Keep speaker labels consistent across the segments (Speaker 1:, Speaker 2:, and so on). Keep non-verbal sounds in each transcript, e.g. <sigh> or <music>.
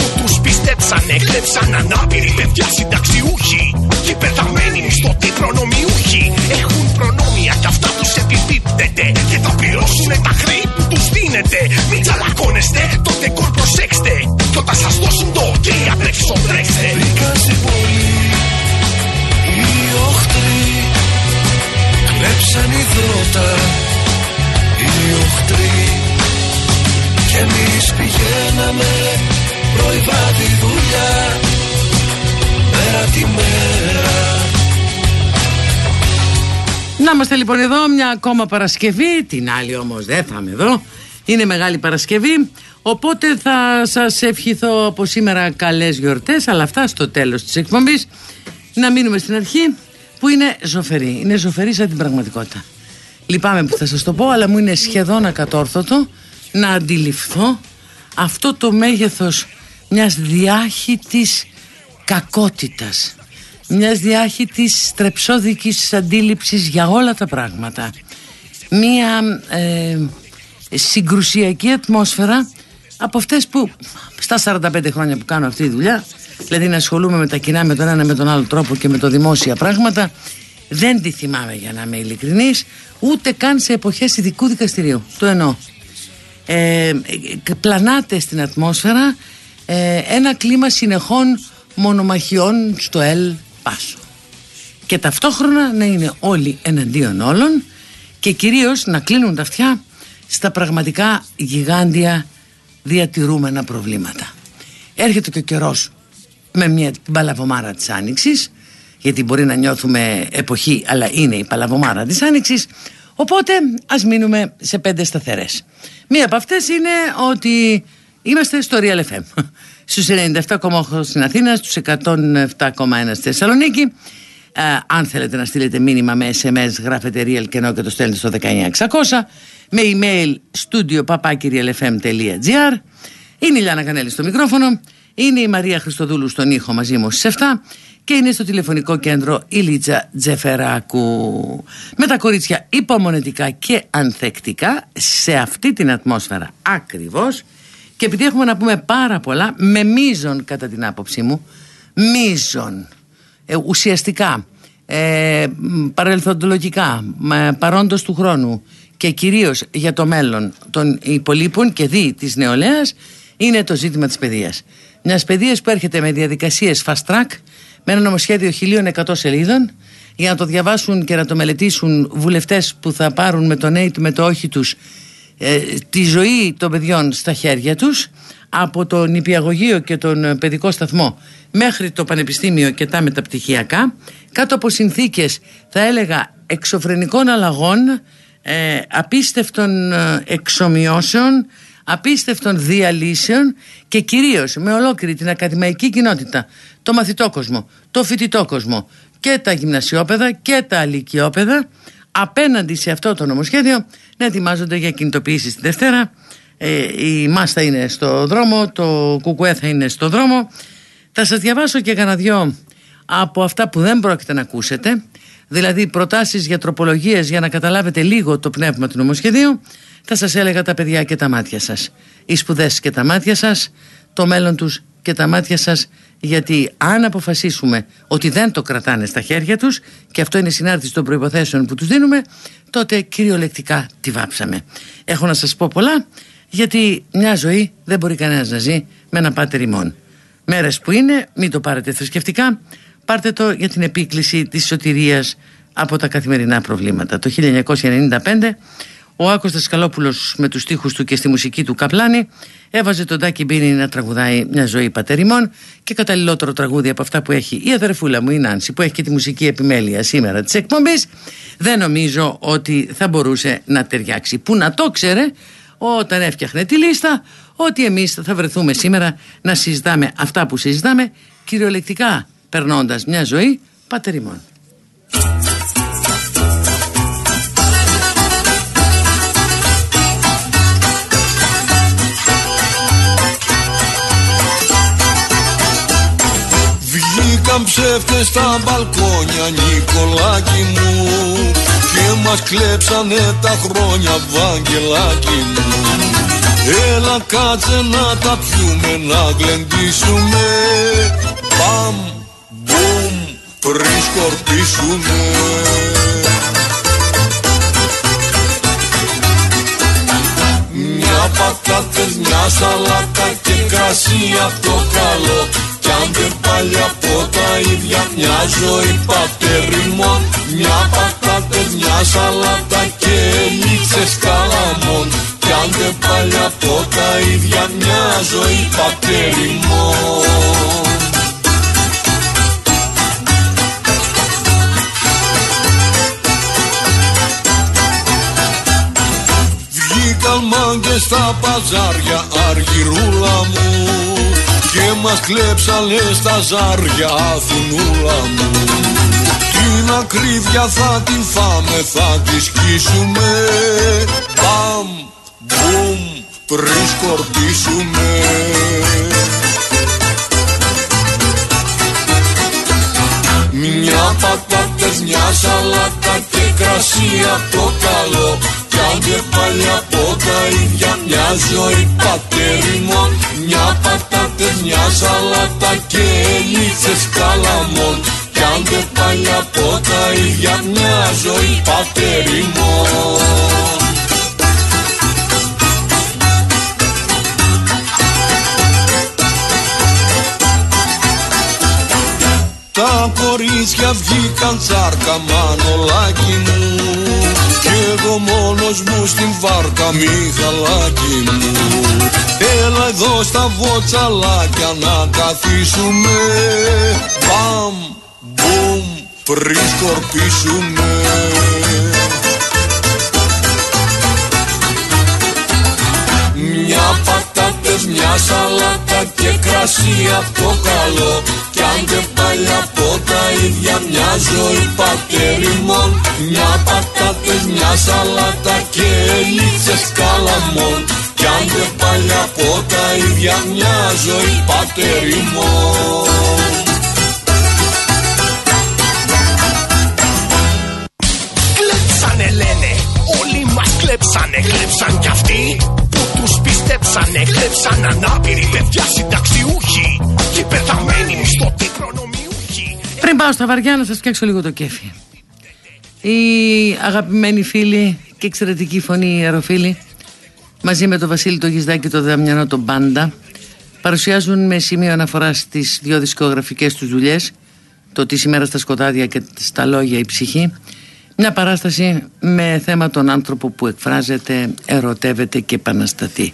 Speaker 1: που τους πιστέψανε, κλέψαν ανάπηροι παιδιά συνταξιούχοι και πεθαμένοι μισθωτοί προνομιούχοι. Έχουν προνόμια κι αυτά τους επιπίπτεται και θα πληρώσουνε τα χρέη που τους δίνετε. Μην τσαλακώνεστε, το δεκόρ προσέξτε. Κι όταν σας δώσουν το ok απ' έξω τρέξτε.
Speaker 2: Μπήκαν στην πόλη οι οχτροί. Κλέψαν υδρότα οι οχτροί. Κι εμείς πηγαίναμε πρωί βράδυ δουλειά Μέρα τη μέρα
Speaker 3: Να είμαστε λοιπόν εδώ μια ακόμα Παρασκευή, την άλλη όμως δεν θα είμαι εδώ. Είναι Μεγάλη Παρασκευή, οπότε θα σας ευχηθώ από σήμερα καλές γιορτές, αλλά αυτά στο τέλος της εκπομπής. Να μείνουμε στην αρχή που είναι ζωφερή, είναι ζωφερή σαν την πραγματικότητα. Λυπάμαι που θα σας το πω, αλλά μου είναι σχεδόν ακατόρθωτο να αντιληφθώ αυτό το μέγεθος μιας διάχυτης κακότητας μιας διάχυτης στρεψόδικης αντίληψης για όλα τα πράγματα. Μια ε, συγκρουσιακή ατμόσφαιρα από αυτές που στα 45 χρόνια που κάνω αυτή τη δουλειά δηλαδή να ασχολούμαι με τα κοινά με τον ένα με τον άλλο τρόπο και με το δημόσια πράγματα δεν τη θυμάμαι για να είμαι ειλικρινής ούτε καν σε εποχές ειδικού δικαστηρίου. Το εννοώ. Ε, πλανάται στην ατμόσφαιρα ε, ένα κλίμα συνεχών μονομαχιών στο Ελ Πάσο και ταυτόχρονα να είναι όλοι εναντίον όλων και κυρίως να κλείνουν τα αυτιά στα πραγματικά γιγάντια διατηρούμενα προβλήματα. Έρχεται και ο καιρός με μια παλαβομάρα της Άνοιξης γιατί μπορεί να νιώθουμε εποχή αλλά είναι η παλαβομάρα της Άνοιξης οπότε ας μείνουμε σε πέντε σταθερές. Μία από αυτές είναι ότι είμαστε στο Real FM <laughs> στους 97,8 στην Αθήνα, στους 107,1 στη Θεσσαλονίκη. Ε, αν θέλετε να στείλετε μήνυμα με SMS γράφετε real και ενώ και το στέλνετε στο 19600 με email studio papakirialfm.gr είναι η Λιάννα Κανέλη στο μικρόφωνο είναι η Μαρία Χριστοδούλου στον ήχο μαζί μου στις 7 και είναι στο τηλεφωνικό κέντρο η Λίτσα Τζεφεράκου. Με τα κορίτσια υπομονετικά και ανθεκτικά σε αυτή την ατμόσφαιρα. Ακριβώς και επειδή έχουμε να πούμε πάρα πολλά με μίζον κατά την άποψή μου μίζον ε, ουσιαστικά ε, παρελθοντολογικά παρόντος του χρόνου και κυρίως για το μέλλον των υπολείπων και δι της νεολαίας είναι το ζήτημα της παιδείας. Μιας παιδείας που έρχεται με διαδικασίες fast track με ένα νομοσχέδιο 1100 σελίδων για να το διαβάσουν και να το μελετήσουν βουλευτές που θα πάρουν με το ναι με το όχι τους ε, τη ζωή των παιδιών στα χέρια τους από τον νηπιαγωγείο και τον παιδικό σταθμό μέχρι το πανεπιστήμιο και τα μεταπτυχιακά κάτω από συνθήκες θα έλεγα εξωφρενικών αλλαγών ε, απίστευτων ε, εξομοιώσεων απίστευτων διαλύσεων και κυρίως με ολόκληρη την ακαδημαϊκή κοινότητα το μαθητό κόσμο, το φοιτητό κόσμο και τα γυμνασιόπαιδα και τα αλικιόπαιδα απέναντι σε αυτό το νομοσχέδιο να ετοιμάζονται για κινητοποίηση στη Δευτέρα. Ε, η ΜΑΣ θα είναι στο δρόμο το ΚΚΕ θα είναι στο δρόμο. Θα σας διαβάσω και κανένα δυο από αυτά που δεν πρόκειται να ακούσετε. Δηλαδή προτάσεις για τροπολογίες για να καταλάβετε λίγο το πνεύμα του νομοσχεδίου. Θα σας έλεγα τα παιδιά και τα μάτια σας. Οι σπουδές και τα μάτια σας το μέλλον τους και τα μάτια σας γιατί αν αποφασίσουμε ότι δεν το κρατάνε στα χέρια τους και αυτό είναι συνάρτηση των προϋποθέσεων που τους δίνουμε τότε κυριολεκτικά τη βάψαμε. Έχω να σας πω πολλά γιατί μια ζωή δεν μπορεί κανένας να ζει με ένα πάτερ ημών. Μέρες που είναι, μην το πάρετε θρησκευτικά, πάρτε το για την επίκληση της σωτηρίας από τα καθημερινά προβλήματα. Το 1995 Ο Άκος Δασκαλόπουλος με τους στίχους του και στη μουσική του Καπλάνη έβαζε τον Τάκη Μπίνη να τραγουδάει μια ζωή πατερημών και καταλληλότερο τραγούδι από αυτά που έχει η αδερφούλα μου η Νάνση που έχει και τη μουσική επιμέλεια σήμερα της εκπομπής δεν νομίζω ότι θα μπορούσε να ταιριάξει. Που να το ξέρε όταν έφτιαχνε τη λίστα ότι εμείς θα βρεθούμε σήμερα να συζητάμε αυτά που συζητάμε κυριολεκτικά περνώντας μια ζωή πατερημών.
Speaker 2: Ψεύτες στα μπαλκόνια Νικολάκι μου Και μας κλέψανε τα χρόνια Βαγγελάκι μου. Έλα κάτσε να τα πιούμε να γλεντήσουμε. Παμ, μπουμ, πριν σκορπίσουμε Μια πατάτες, μια σαλάτα και κρασί από το καλό Κι αν δεν πάλι από τα ίδια μια ζωή πατερημών Μια πατάτες, μια σαλάτα και λίτσες καλαμών. Κι αν δεν πάλι από τα ίδια μια ζωή πατερημών Βγήκαν μάγκες στα παζάρια αργυρούλα μου και μας κλέψανε στα ζάρια Αθηνούλα μου. Την ακρίβεια θα την φάμε, θα της σκίσουμε Παμ Μπουμ, πριν σκορπίσουμε Μια πατάτες, μια σαλάτα και κρασί από το καλό. Κι αν και πάλι από τα ίδια μια ζωή πατεριμών Μια πατάτες, μιας σαλάτα και λίτσες καλαμών. Κι αν και πάλι από τα ίδια μια ζωή πατεριμών Τα κορίτσια βγήκαν τσάρκα μανολάκι μου. Κι εγώ μόνος μου στην βάρκα μιχαλάκι μου Έλα εδώ στα βοτσαλάκια να καθίσουμε. Παμ, μπουμ, πριν σκορπίσουμε Μια πατάτες, μια σαλάτα και κρασί από το καλό. Κι αν και πάλι από τα ίδια μια ζωή πατεριμών Μια πατάτες, μια σαλάτα και λίτσες καλαμών Κι αν και πάλι από τα ίδια μια ζωή πατεριμών
Speaker 1: Κλέψανε λένε, όλοι μας κλέψανε, κλέψαν κι αυτοί που τους πιστέψανε, κλέψαν ανάπηροι παιδιά συνταξιούχοι και πεθαμένοι μισθωτοί προνομιούχοι.
Speaker 3: Πριν πάω στα βαριά να σας φτιάξω λίγο το κέφι. Η αγαπημένη φίλη και εξαιρετική φωνή ιεροφίλη μαζί με τον Βασίλη το Γισδάκη και τον Δαμιανό τον Μπάντα παρουσιάζουν με σημείο αναφορά στις δύο δισκογραφικές τους δουλειές το «Τι σήμερα στα σκοτάδια» και «Στα λόγια η ψυχή» μια παράσταση με θέμα τον άνθρωπο που εκφράζεται, ερωτεύεται και επαναστατεί.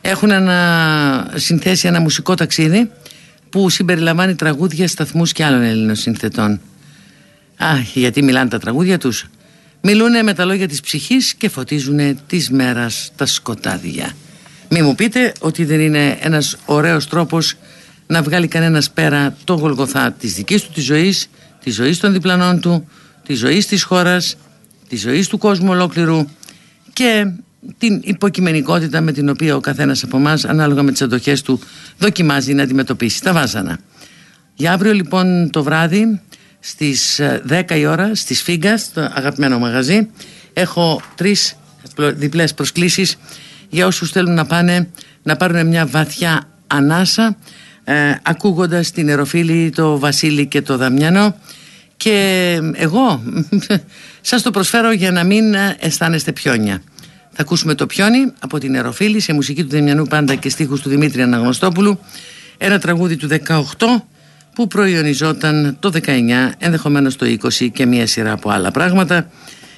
Speaker 3: Έχουν ένα, συνθέσει ένα μουσικό ταξίδι που συμπεριλαμβάνει τραγούδια, σταθμούς και άλλων Έλληνων συνθετών. Α, γιατί μιλάνε τα τραγούδια τους. Μιλούνε με τα λόγια της ψυχής και φωτίζουν της μέρας τα σκοτάδια. Μη μου πείτε ότι δεν είναι ένας ωραίος τρόπος να βγάλει κανένας πέρα το γολγοθά της δικής του της ζωής, της ζωής των διπλανών του, της ζωής της χώρας, της ζωής του κόσμου ολόκληρου και την υποκειμενικότητα με την οποία ο καθένας από εμάς, ανάλογα με τις αντοχές του δοκιμάζει να αντιμετωπίσει τα βάζανα. Για αύριο λοιπόν το βράδυ στις 10 η ώρα στις Φίγκας, στο αγαπημένο μαγαζί. Έχω τρεις διπλές προσκλήσεις για όσους θέλουν να πάνε να πάρουν μια βαθιά ανάσα ε, ακούγοντας την Εροφίλη, το Βασίλη και το Δαμιανό και εγώ <laughs> σας το προσφέρω για να μην αισθάνεστε πιόνια. Θα ακούσουμε το πιόνι από την Εροφίλη σε μουσική του Δεμιανού Πάντα και στίχους του Δημήτρη Αναγνωστόπουλου. Ένα τραγούδι του 18 που προϊονιζόταν το 19 ενδεχομένως το 20 και μια σειρά από άλλα πράγματα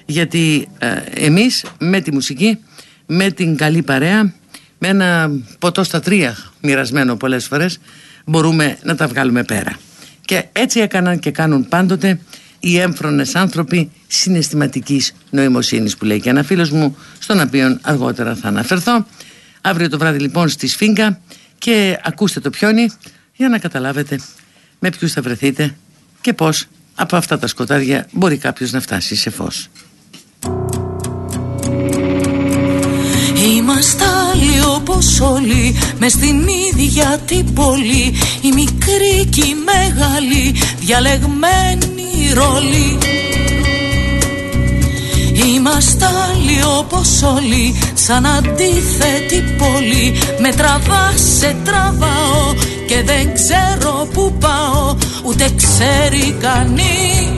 Speaker 3: γιατί ε, εμείς με τη μουσική, με την καλή παρέα, με ένα ποτό στα τρία μοιρασμένο πολλές φορές μπορούμε να τα βγάλουμε πέρα. Και έτσι έκαναν και κάνουν πάντοτε οι έμφρονες άνθρωποι συναισθηματικής νοημοσύνης που λέει και ένα φίλος μου στον οποίο αργότερα θα αναφερθώ. Αύριο το βράδυ λοιπόν στη Σφίγγα και ακούστε το πιόνι για να καταλάβετε με ποιους θα βρεθείτε και πώς από αυτά τα σκοτάδια μπορεί κάποιος να φτάσει σε φως.
Speaker 4: Είμαστε άλλοι όπως όλοι μες στην ίδια την πόλη. Η μικρή και η μεγάλη διαλεγμένη ρόλη Είμαστε άλλοι όπως όλοι σαν αντίθετη πόλη. Με τραβά σε τραβάω και δεν ξέρω που πάω Ούτε ξέρει κανείς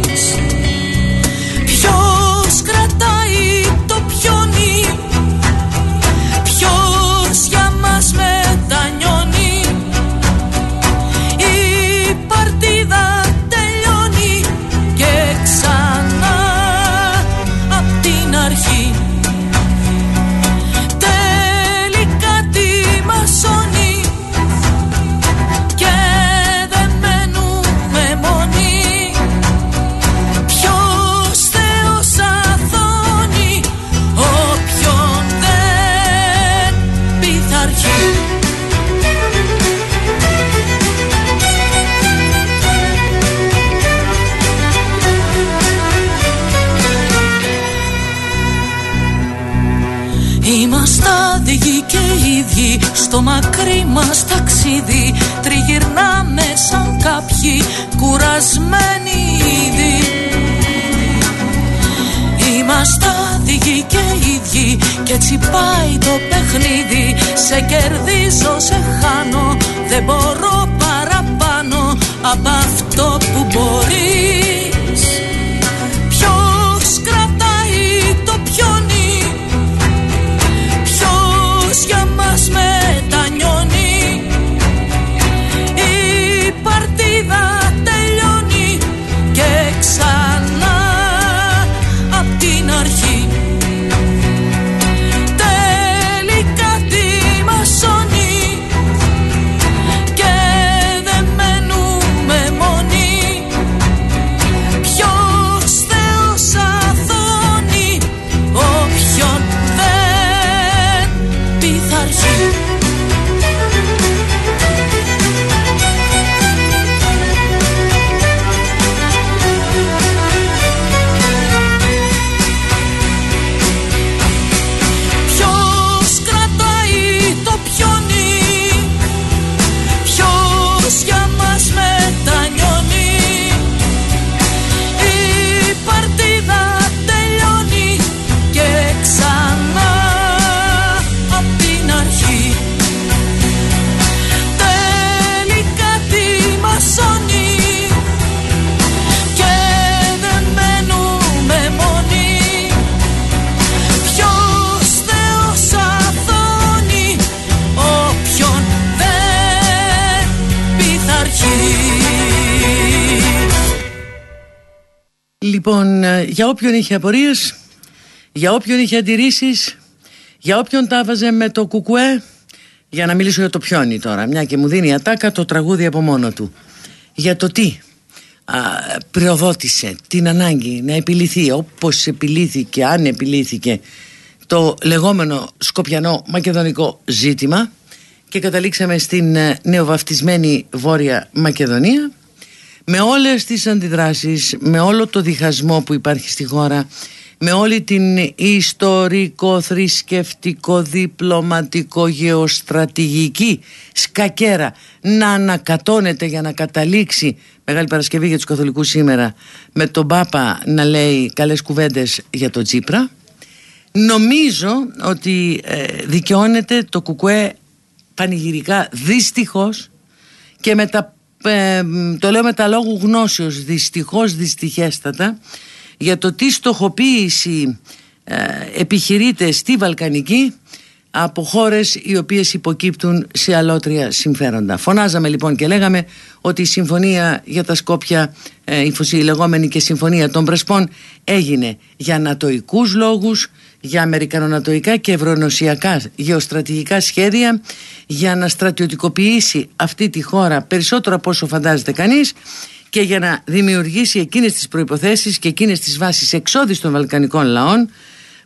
Speaker 4: στο μακρύ μας ταξίδι. Τριγυρνάμε σαν κάποιοι κουρασμένοι ήδη. Είμαστε άδειοι και ίδιοι κι έτσι πάει το παιχνίδι. Σε κερδίζω, σε χάνω, δεν μπορώ παραπάνω Από αυτό που μπορείς για όποιον
Speaker 3: είχε απορίες, για όποιον είχε αντιρρήσεις, για όποιον τα βάζε με το κουκουέ, για να μιλήσω για το πιόνι τώρα, μια και μου δίνει ατάκα το τραγούδι από μόνο του. Για το τι α, πριοδότησε την ανάγκη να επιληθεί όπως επιλύθηκε, αν επιλύθηκε το λεγόμενο σκοπιανό μακεδονικό ζήτημα. Και καταλήξαμε στην ε, νεοβαφτισμένη Βόρεια Μακεδονία με όλες τις αντιδράσεις, με όλο το διχασμό που υπάρχει στη χώρα, με όλη την ιστορικό, θρησκευτικό, διπλωματικό, γεωστρατηγική σκακέρα να ανακατώνεται για να καταλήξει Μεγάλη Παρασκευή για τους Καθολικούς σήμερα με τον Πάπα να λέει καλές κουβέντες για τον Τσίπρα νομίζω ότι ε, δικαιώνεται το κουκουέ πανηγυρικά δυστυχώς και με τα ε, το λέω με τα λόγου γνώσεως δυστυχώς δυστυχέστατα για το τι στοχοποίηση ε, επιχειρείται στη Βαλκανική από χώρες οι οποίες υποκύπτουν σε αλότρια συμφέροντα. Φωνάζαμε λοιπόν και λέγαμε ότι η συμφωνία για τα Σκόπια, ε, η λεγόμενη και συμφωνία των Πρεσπών, έγινε για νατοικούς λόγους, για αμερικανονατοικά και ευρωενωσιακά γεωστρατηγικά σχέδια, για να στρατιωτικοποιήσει αυτή τη χώρα περισσότερο από όσο φαντάζεται κανείς και για να δημιουργήσει εκείνες τις προϋποθέσεις και εκείνες τις βάσεις εξόδης των βαλκανικών λαών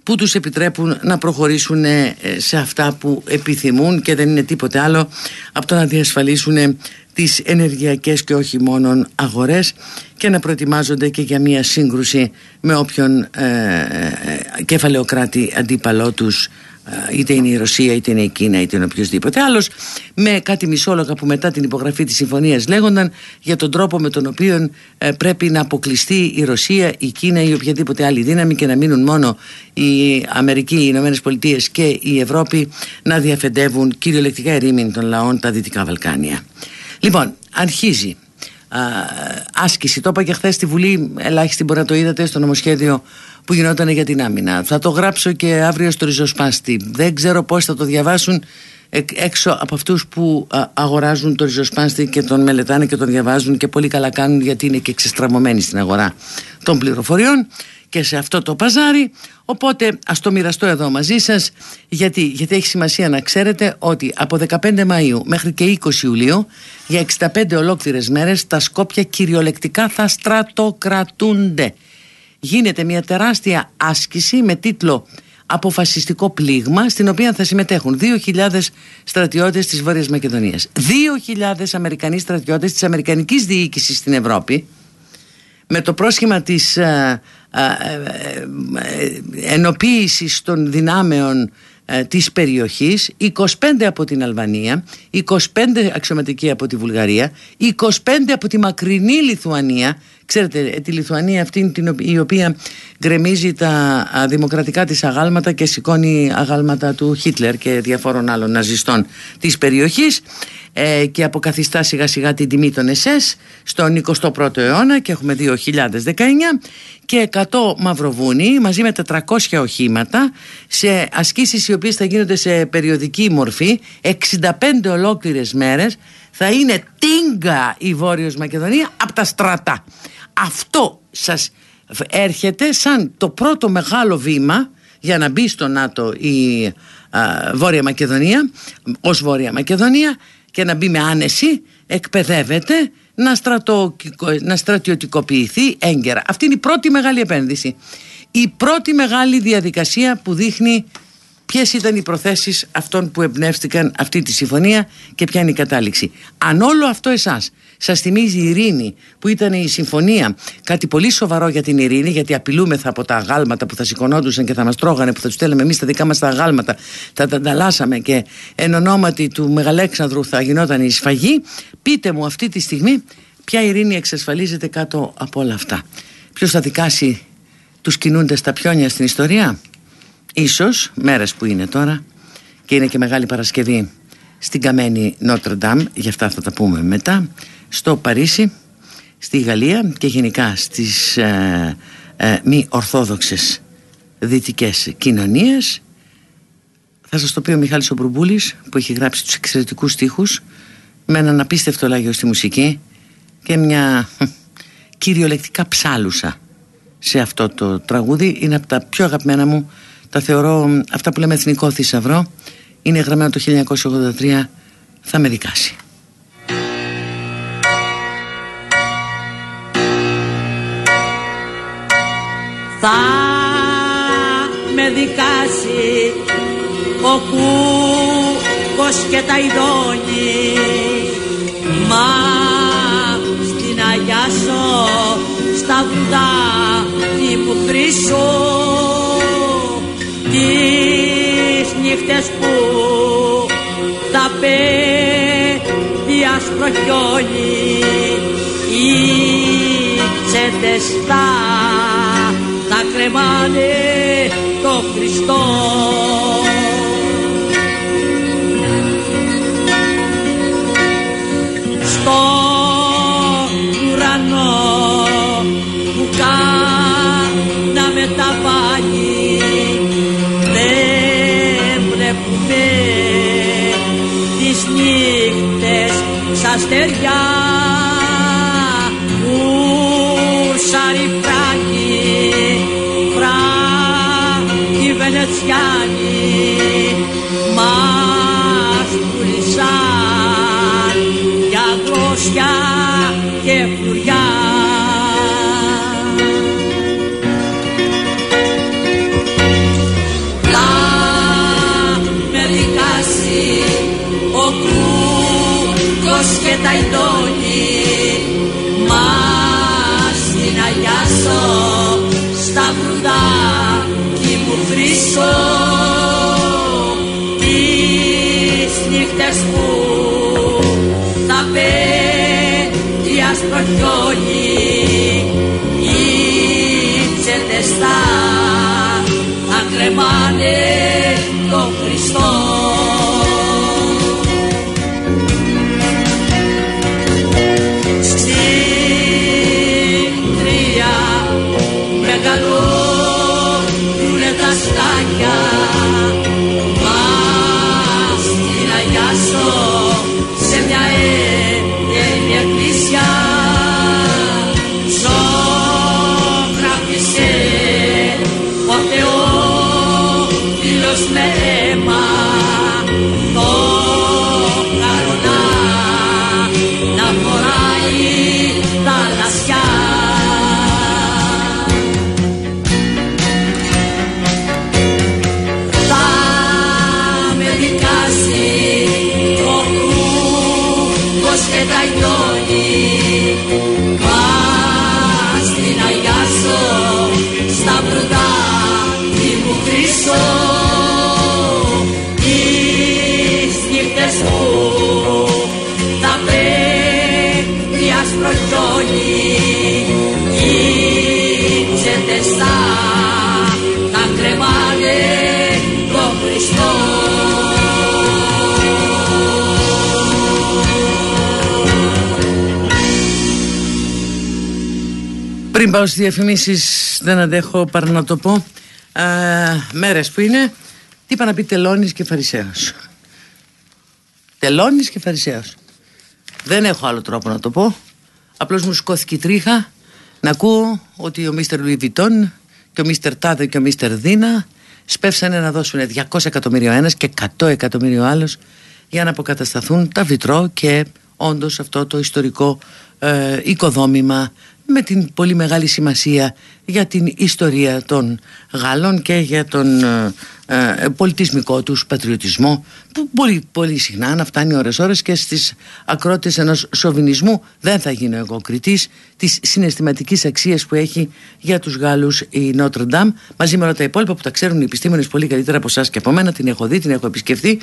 Speaker 3: που τους επιτρέπουν να προχωρήσουν ε, σε αυτά που επιθυμούν και δεν είναι τίποτε άλλο από το να διασφαλίσουν τις ενεργειακές και όχι μόνον αγορές και να προετοιμάζονται και για μια σύγκρουση με όποιον ε, ε, κεφαλαιοκράτη αντίπαλό τους ε, είτε είναι η Ρωσία είτε είναι η Κίνα είτε είναι οποιοδήποτε άλλος με κάτι μισόλογα που μετά την υπογραφή της συμφωνίας λέγονταν για τον τρόπο με τον οποίο ε, πρέπει να αποκλειστεί η Ρωσία, η Κίνα ή οποιαδήποτε άλλη δύναμη και να μείνουν μόνο η Αμερική, οι Ηνωμένες Πολιτείες και η Ευρώπη να διαφεντεύουν κυριολεκτικά ερήμην των λαών τα Δυτικά Βαλκάνια. Λοιπόν, αρχίζει άσκηση. Το είπα και χθες στη Βουλή, ελάχιστη μπορεί να το είδατε στο νομοσχέδιο που γινόταν για την άμυνα. Θα το γράψω και αύριο στο ριζοσπάστη. Δεν ξέρω πώς θα το διαβάσουν έξω από αυτούς που αγοράζουν το ριζοσπάστη και τον μελετάνε και τον διαβάζουν και πολύ καλά κάνουν γιατί είναι και εξεστραμωμένοι στην αγορά των πληροφοριών και σε αυτό το παζάρι. Οπότε ας το μοιραστώ εδώ μαζί σας γιατί, γιατί έχει σημασία να ξέρετε ότι από 15 Μαΐου μέχρι και 20 Ιουλίου για 65 ολόκληρες μέρες τα Σκόπια κυριολεκτικά θα στρατοκρατούνται. Γίνεται μια τεράστια άσκηση με τίτλο αποφασιστικό πλήγμα στην οποία θα συμμετέχουν 2.000 στρατιώτες της Βόρειας Μακεδονίας 2.000 Αμερικανοί στρατιώτες της Αμερικανικής διοίκησης στην Ευρώπη με το πρόσχημα της ε, ε, ε, ενοποίησης των δυνάμεων της περιοχής 25 από την Αλβανία 25 αξιωματικοί από τη Βουλγαρία 25 από τη μακρινή Λιθουανία Ξέρετε, τη Λιθουανία αυτή την, η οποία γκρεμίζει τα δημοκρατικά της αγάλματα και σηκώνει αγάλματα του Χίτλερ και διαφόρων άλλων ναζιστών της περιοχής ε, και αποκαθιστά σιγά σιγά την τιμή των ΕΣΕΣ στον 21ο αιώνα και έχουμε 2019 και 100 μαυροβούνι μαζί με 400 οχήματα σε ασκήσεις οι οποίες θα γίνονται σε περιοδική μορφή. 65 ολόκληρες μέρες. Θα είναι τίγκα η Βόρειος Μακεδονία από τα στρατά αυτό σας έρχεται σαν το πρώτο μεγάλο βήμα για να μπει στο ΝΑΤΟ η Βόρεια Μακεδονία ως Βόρεια Μακεδονία και να μπει με άνεση εκπαιδεύεται να, στρατο, να στρατιωτικοποιηθεί έγκαιρα. Αυτή είναι η πρώτη μεγάλη επένδυση. Η πρώτη μεγάλη διαδικασία που δείχνει ποιες ήταν οι προθέσεις αυτών που εμπνεύστηκαν αυτή τη συμφωνία και ποια είναι η κατάληξη. Αν όλο αυτό εσάς σας θυμίζει η ειρήνη που ήταν η συμφωνία, κάτι πολύ σοβαρό για την ειρήνη, γιατί απειλούμεθα από τα αγάλματα που θα σηκωνόντουσαν και θα μας τρώγανε, που θα τους στέλναμε εμείς τα δικά μας τα αγάλματα, θα τα ανταλλάσσαμε και εν ονόματι του Μεγαλέξανδρου θα γινόταν η σφαγή. Πείτε μου αυτή τη στιγμή ποια ειρήνη εξασφαλίζεται κάτω από όλα αυτά. Ποιος θα δικάσει τους κινούντες στα πιόνια στην ιστορία; Ίσως μέρες που είναι τώρα και είναι και Μεγάλη Παρασκευή στην καμένη Νότρε Ντάμ, γι' αυτά θα τα πούμε μετά, στο Παρίσι, στη Γαλλία και γενικά στις ε, ε, μη ορθόδοξες δυτικές κοινωνίες. Θα σας το πει ο Μιχάλης Ομπρουμπούλης που έχει γράψει τους εξαιρετικούς στίχους με έναν απίστευτο λάγιο στη μουσική και μια κυριολεκτικά ψάλουσα σε αυτό το τραγούδι. Είναι από τα πιο αγαπημένα μου τα θεωρώ αυτά που λέμε εθνικό θησαυρό είναι γραμμένο το 1983 θα με δικάσει
Speaker 5: Θα με δικάσει ο κούκος και τα ειδώνει μα στην Αγιάσο στα βουδά που χρυσό τις νύχτες που θα πέφτει άσπρο χιόνι οι τσέντες θα, θα κρεμάνε το Χριστό. Στο ουρανό που κάναμε τα πάλι δεν βλέπουμε τις νύχτες σαν στεριά ουρσαρυπέ γλώσια και φλουριά και τα ειδώνει Μας την αγιάσω στα βρουδάκι μου χρυσό τις νύχτες που πέτρια σπροχιώνει οι τσέτες θα κρεμάνε το Χριστό
Speaker 3: Πριν πάω στις διαφημίσεις δεν αντέχω παρά να το πω. Α, Μέρες που είναι Τι είπα να πει τελώνης και φαρισαίος Τελώνης και φαρισαίος Δεν έχω άλλο τρόπο να το πω. Απλώς μου σκόθηκε η τρίχα Να ακούω ότι ο Μίστερ Λουιβιτών Και ο Μίστερ Τάδε και ο Μίστερ Δίνα Σπεύσανε να δώσουν 200 εκατομμύριο ένας Και 100 εκατομμύριο άλλος Για να αποκατασταθούν τα βιτρό Και όντως αυτό το ιστορικό ε, οικοδόμημα με την πολύ μεγάλη σημασία για την ιστορία των Γάλλων και για τον ε, ε, πολιτισμικό τους πατριωτισμό που πολύ, πολύ συχνά να φτάνει ώρες ώρες και στις ακρότητες ενός σοβινισμού δεν θα γίνω εγώ κριτής της συναισθηματικής αξίας που έχει για τους Γάλλους η Νότρο Ντάμ μαζί με όλα τα υπόλοιπα που τα ξέρουν οι επιστήμονες πολύ καλύτερα από εσά και από μένα την έχω δει, την έχω επισκεφθεί.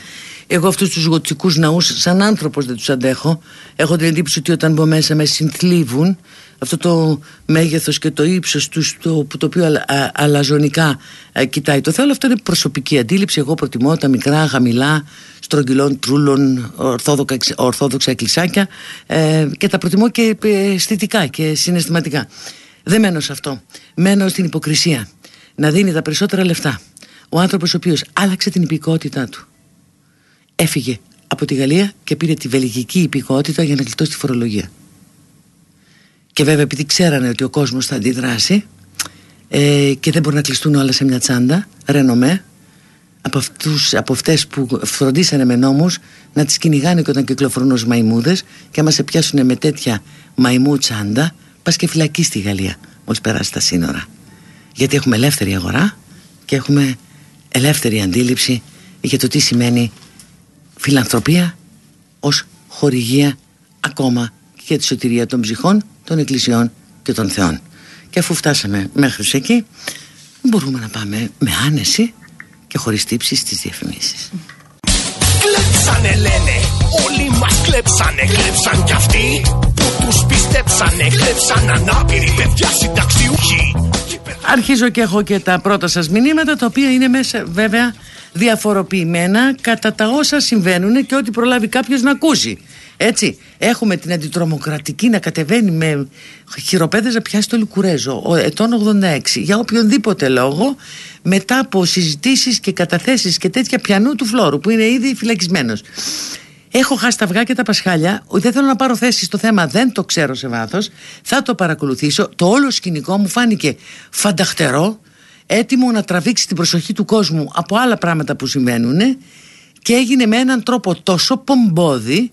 Speaker 3: Εγώ αυτούς τους γοτικούς ναούς σαν άνθρωπος δεν τους αντέχω. Έχω την εντύπωση ότι όταν μπω μέσα με συνθλίβουν αυτό το μέγεθος και το ύψος του το, το οποίο αλαζονικά κοιτάει το θέλω αυτό είναι προσωπική αντίληψη. Εγώ προτιμώ τα μικρά χαμηλά στρογγυλών τρούλων ορθόδοξα, ορθόδοξα εκκλησάκια ε, και τα προτιμώ και ε, αισθητικά και συναισθηματικά. Δεν μένω σε αυτό. Μένω στην υποκρισία. Να δίνει τα περισσότερα λεφτά. Ο άνθρωπος ο οποίος άλλαξε την υπηκότητά του έφυγε από τη Γαλλία και πήρε τη βελγική υπηκότητα για να γλιτώσει τη φορολογία και βέβαια επειδή ξέρανε ότι ο κόσμος θα αντιδράσει ε, και δεν μπορούν να κλειστούν όλα σε μια τσάντα, ρενομέ, από, αυτούς, από αυτές που φροντίσανε με νόμους να τις κυνηγάνε και όταν κυκλοφορούν ως μαϊμούδες και άμα σε πιάσουν με τέτοια μαϊμού τσάντα πας και φυλακή στη Γαλλία μόλις περάσει τα σύνορα. Γιατί έχουμε ελεύθερη αγορά και έχουμε ελεύθερη αντίληψη για το τι σημαίνει φιλανθρωπία ως χορηγία ακόμα και για τη σωτηρία των ψυχών των εκκλησιών και των θεών. Και αφού φτάσαμε μέχρι εκεί, μπορούμε να πάμε με άνεση και χωρίς τύψεις στις διαφημίσεις.
Speaker 1: Κλέψανε λένε, όλοι μας κλέψανε, κλέψαν κι αυτοί που τους πιστέψανε, κλέψαν ανάπηροι παιδιά συνταξιούχοι.
Speaker 3: Αρχίζω και έχω και τα πρώτα σας μηνύματα, τα οποία είναι μέσα βέβαια διαφοροποιημένα κατά τα όσα συμβαίνουν και ό,τι προλάβει κάποιος να ακούσει. Έτσι, έχουμε την αντιτρομοκρατική να κατεβαίνει με χειροπέδες να πιάσει το Λικουρέζο, ο ετών 86, για οποιονδήποτε λόγο, μετά από συζητήσεις και καταθέσεις και τέτοια πιανού του Φλόρου, που είναι ήδη φυλακισμένος. Έχω χάσει τα αυγά και τα πασχάλια. Δεν θέλω να πάρω θέση στο θέμα, δεν το ξέρω σε βάθος. Θα το παρακολουθήσω. Το όλο σκηνικό μου φάνηκε φανταχτερό, έτοιμο να τραβήξει την προσοχή του κόσμου από άλλα πράγματα που συμβαίνουν και έγινε με έναν τρόπο τόσο πομπόδι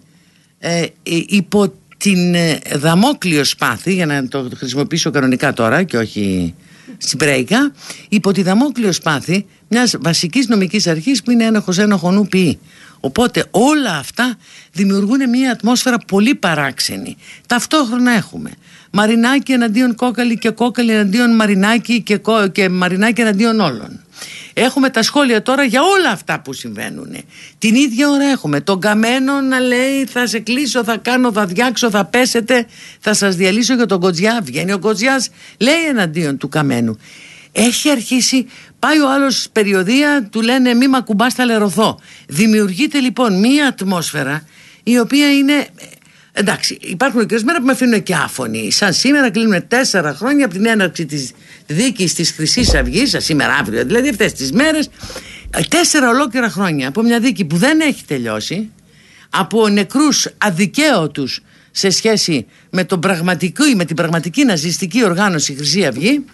Speaker 3: ε, ε υπό την ε, δαμόκλειο σπάθη, για να το χρησιμοποιήσω κανονικά τώρα και όχι στην πρέικα, υπό τη δαμόκλειο σπάθη μιας βασικής νομικής αρχής που είναι ένοχος ένοχο νου ποιή. Οπότε όλα αυτά δημιουργούν μια ατμόσφαιρα πολύ παράξενη. Ταυτόχρονα έχουμε μαρινάκι εναντίον κόκαλη και κόκαλη εναντίον μαρινάκι και, κο... και μαρινάκι εναντίον όλων. Έχουμε τα σχόλια τώρα για όλα αυτά που συμβαίνουν. Την ίδια ώρα έχουμε τον καμένο να λέει θα σε κλείσω, θα κάνω, θα διάξω, θα πέσετε, θα σας διαλύσω για τον Κοτζιά. Βγαίνει ο Κοτζιάς, λέει εναντίον του καμένου. Έχει αρχίσει, πάει ο άλλος περιοδία, του λένε μη μ' ακουμπάς θα λερωθώ. Δημιουργείται λοιπόν μία ατμόσφαιρα η οποία είναι Εντάξει, υπάρχουν και μέρα που με αφήνουν και άφωνοι. Σαν σήμερα κλείνουν τέσσερα χρόνια από την έναρξη της δίκης της Χρυσής Αυγής, σήμερα αύριο, δηλαδή αυτές τις μέρες. Τέσσερα ολόκληρα χρόνια από μια δίκη που δεν έχει τελειώσει, από νεκρούς αδικαίωτους σε σχέση με, τον πραγματικό, με την πραγματική ναζιστική οργάνωση Χρυσή Αυγή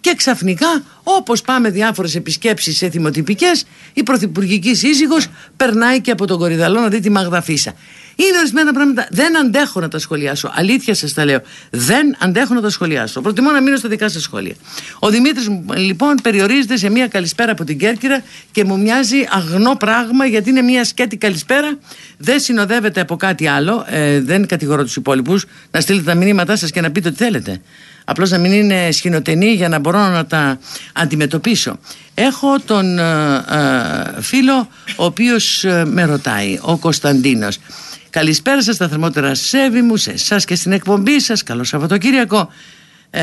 Speaker 3: και ξαφνικά όπως πάμε διάφορες επισκέψεις σε θυμοτυπικές η πρωθυπουργική σύζυγος περνάει και από τον Κορυδαλό να δει τη Μαγδαφίσα είναι ορισμένα πράγματα. Δεν αντέχω να τα σχολιάσω. Αλήθεια σας τα λέω. Δεν αντέχω να τα σχολιάσω. Προτιμώ να μείνω στα δικά σας σχόλια. Ο Δημήτρης λοιπόν περιορίζεται σε μια καλησπέρα από την Κέρκυρα και μου μοιάζει αγνό πράγμα γιατί είναι μια σκέτη καλησπέρα. Δεν συνοδεύεται από κάτι άλλο. Ε, δεν κατηγορώ τους υπόλοιπους. Να στείλετε τα μηνύματά σας και να πείτε ό,τι θέλετε. Απλώς να μην είναι σχηνοτενή για να μπορώ να τα αντιμετωπίσω. Έχω τον ε, ε, φίλο ο οποίος ε, με ρωτάει, ο Κωνσταντίνος. Καλησπέρα σας στα θερμότερα σέβη μου, σε εσάς και στην εκπομπή σας. Καλό Σαββατοκύριακο. Ε,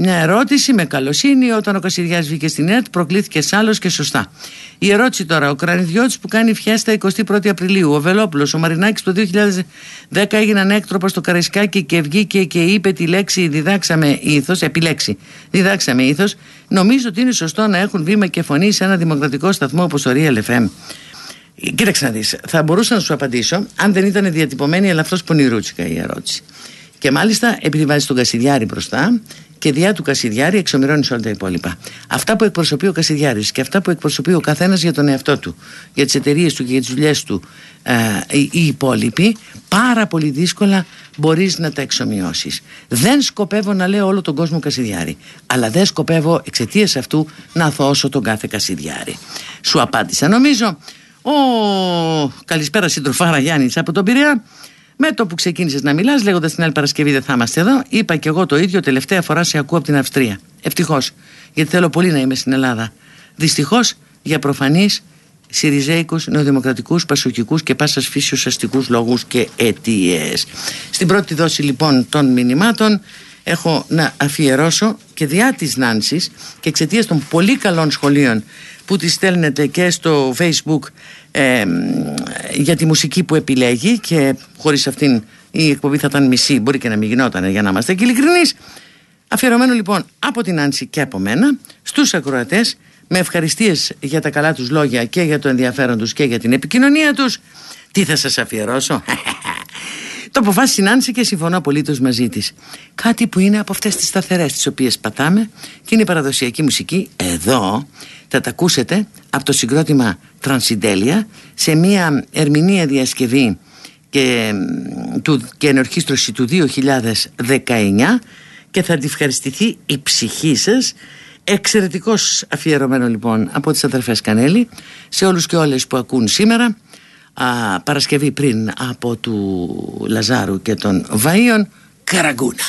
Speaker 3: μια ερώτηση με καλοσύνη. Όταν ο Κασιδιάς βγήκε στην ΕΡΤ προκλήθηκε σ' άλλος και σωστά. Η ερώτηση τώρα ο Κρανιδιώτης που κάνει φιέστα 21η Απριλίου. Ο Βελόπουλος, ο Μαρινάκης το 2010 έγιναν έκτροπος στο Καραϊσκάκι και βγήκε και είπε τη λέξη διδάξαμε ήθος επιλέξει διδάξαμε ήθος νομίζω ότι είναι σωστό να έχουν βήμα και φωνή σε ένα δημοκρατικό σταθμό όπως το Real FM Κοίταξε να δεις, θα μπορούσα να σου απαντήσω αν δεν ήταν διατυπωμένη ελαφρώς πονηρούτσικα η ερώτηση. Και μάλιστα επειδή βάζεις τον Κασιδιάρη μπροστά και διά του Κασιδιάρη εξομοιρώνεις όλα τα υπόλοιπα. Αυτά που εκπροσωπεί ο Κασιδιάρης και αυτά που εκπροσωπεί ο καθένας για τον εαυτό του, για τις εταιρείες του και για τις δουλειές του, ε, οι, οι υπόλοιποι, πάρα πολύ δύσκολα μπορείς να τα εξομοιώσεις. Δεν σκοπεύω να λέω όλο τον κόσμο Κασιδιάρη, αλλά δεν σκοπεύω εξαιτίας αυτού να αθώσω τον κάθε Κασιδιάρη. Σου απάντησα. Νομίζω ο καλησπέρα συντροφάρα Γιάννη από τον Πειραιά. Με το που ξεκίνησες να μιλάς, λέγοντας την άλλη Παρασκευή δεν θα είμαστε εδώ, είπα και εγώ το ίδιο τελευταία φορά σε ακούω από την Αυστρία. Ευτυχώς, γιατί θέλω πολύ να είμαι στην Ελλάδα. Δυστυχώς για προφανείς Σιριζέικους, Νεοδημοκρατικούς, Πασοκικούς και πάσας φύσεω αστικούς λόγους και αιτίες. Στην πρώτη δόση λοιπόν των μηνυμάτων έχω να αφιερώσω και διά της Νάνσης και εξαιτίας των πολύ καλών σχολείων που τη στέλνετε και στο facebook για τη μουσική που επιλέγει και χωρίς αυτήν η εκπομπή θα ήταν μισή μπορεί και να μην γινόταν για να είμαστε και ειλικρινείς. Αφιερωμένο λοιπόν από την Άνση και από μένα στους ακροατές με ευχαριστίες για τα καλά τους λόγια και για το ενδιαφέρον τους και για την επικοινωνία τους. Τι θα σας αφιερώσω; <laughs> Το αποφάσισε η Νάνση και συμφωνώ απολύτως μαζί της. Κάτι που είναι από αυτές τις σταθερές τις οποίες πατάμε και είναι η παραδοσιακή μουσική. Εδώ θα τα ακούσετε από το συγκρότημα Τρανσιντέλια σε μια ερμηνεία διασκευή και, του, και ενορχίστρωση του 2019 και θα ευχαριστηθεί η ψυχή σας εξαιρετικός αφιερωμένο λοιπόν από τις αδερφές Κανέλη σε όλους και όλες που ακούν σήμερα α, Παρασκευή πριν από του Λαζάρου και των Βαΐων Καραγκούνα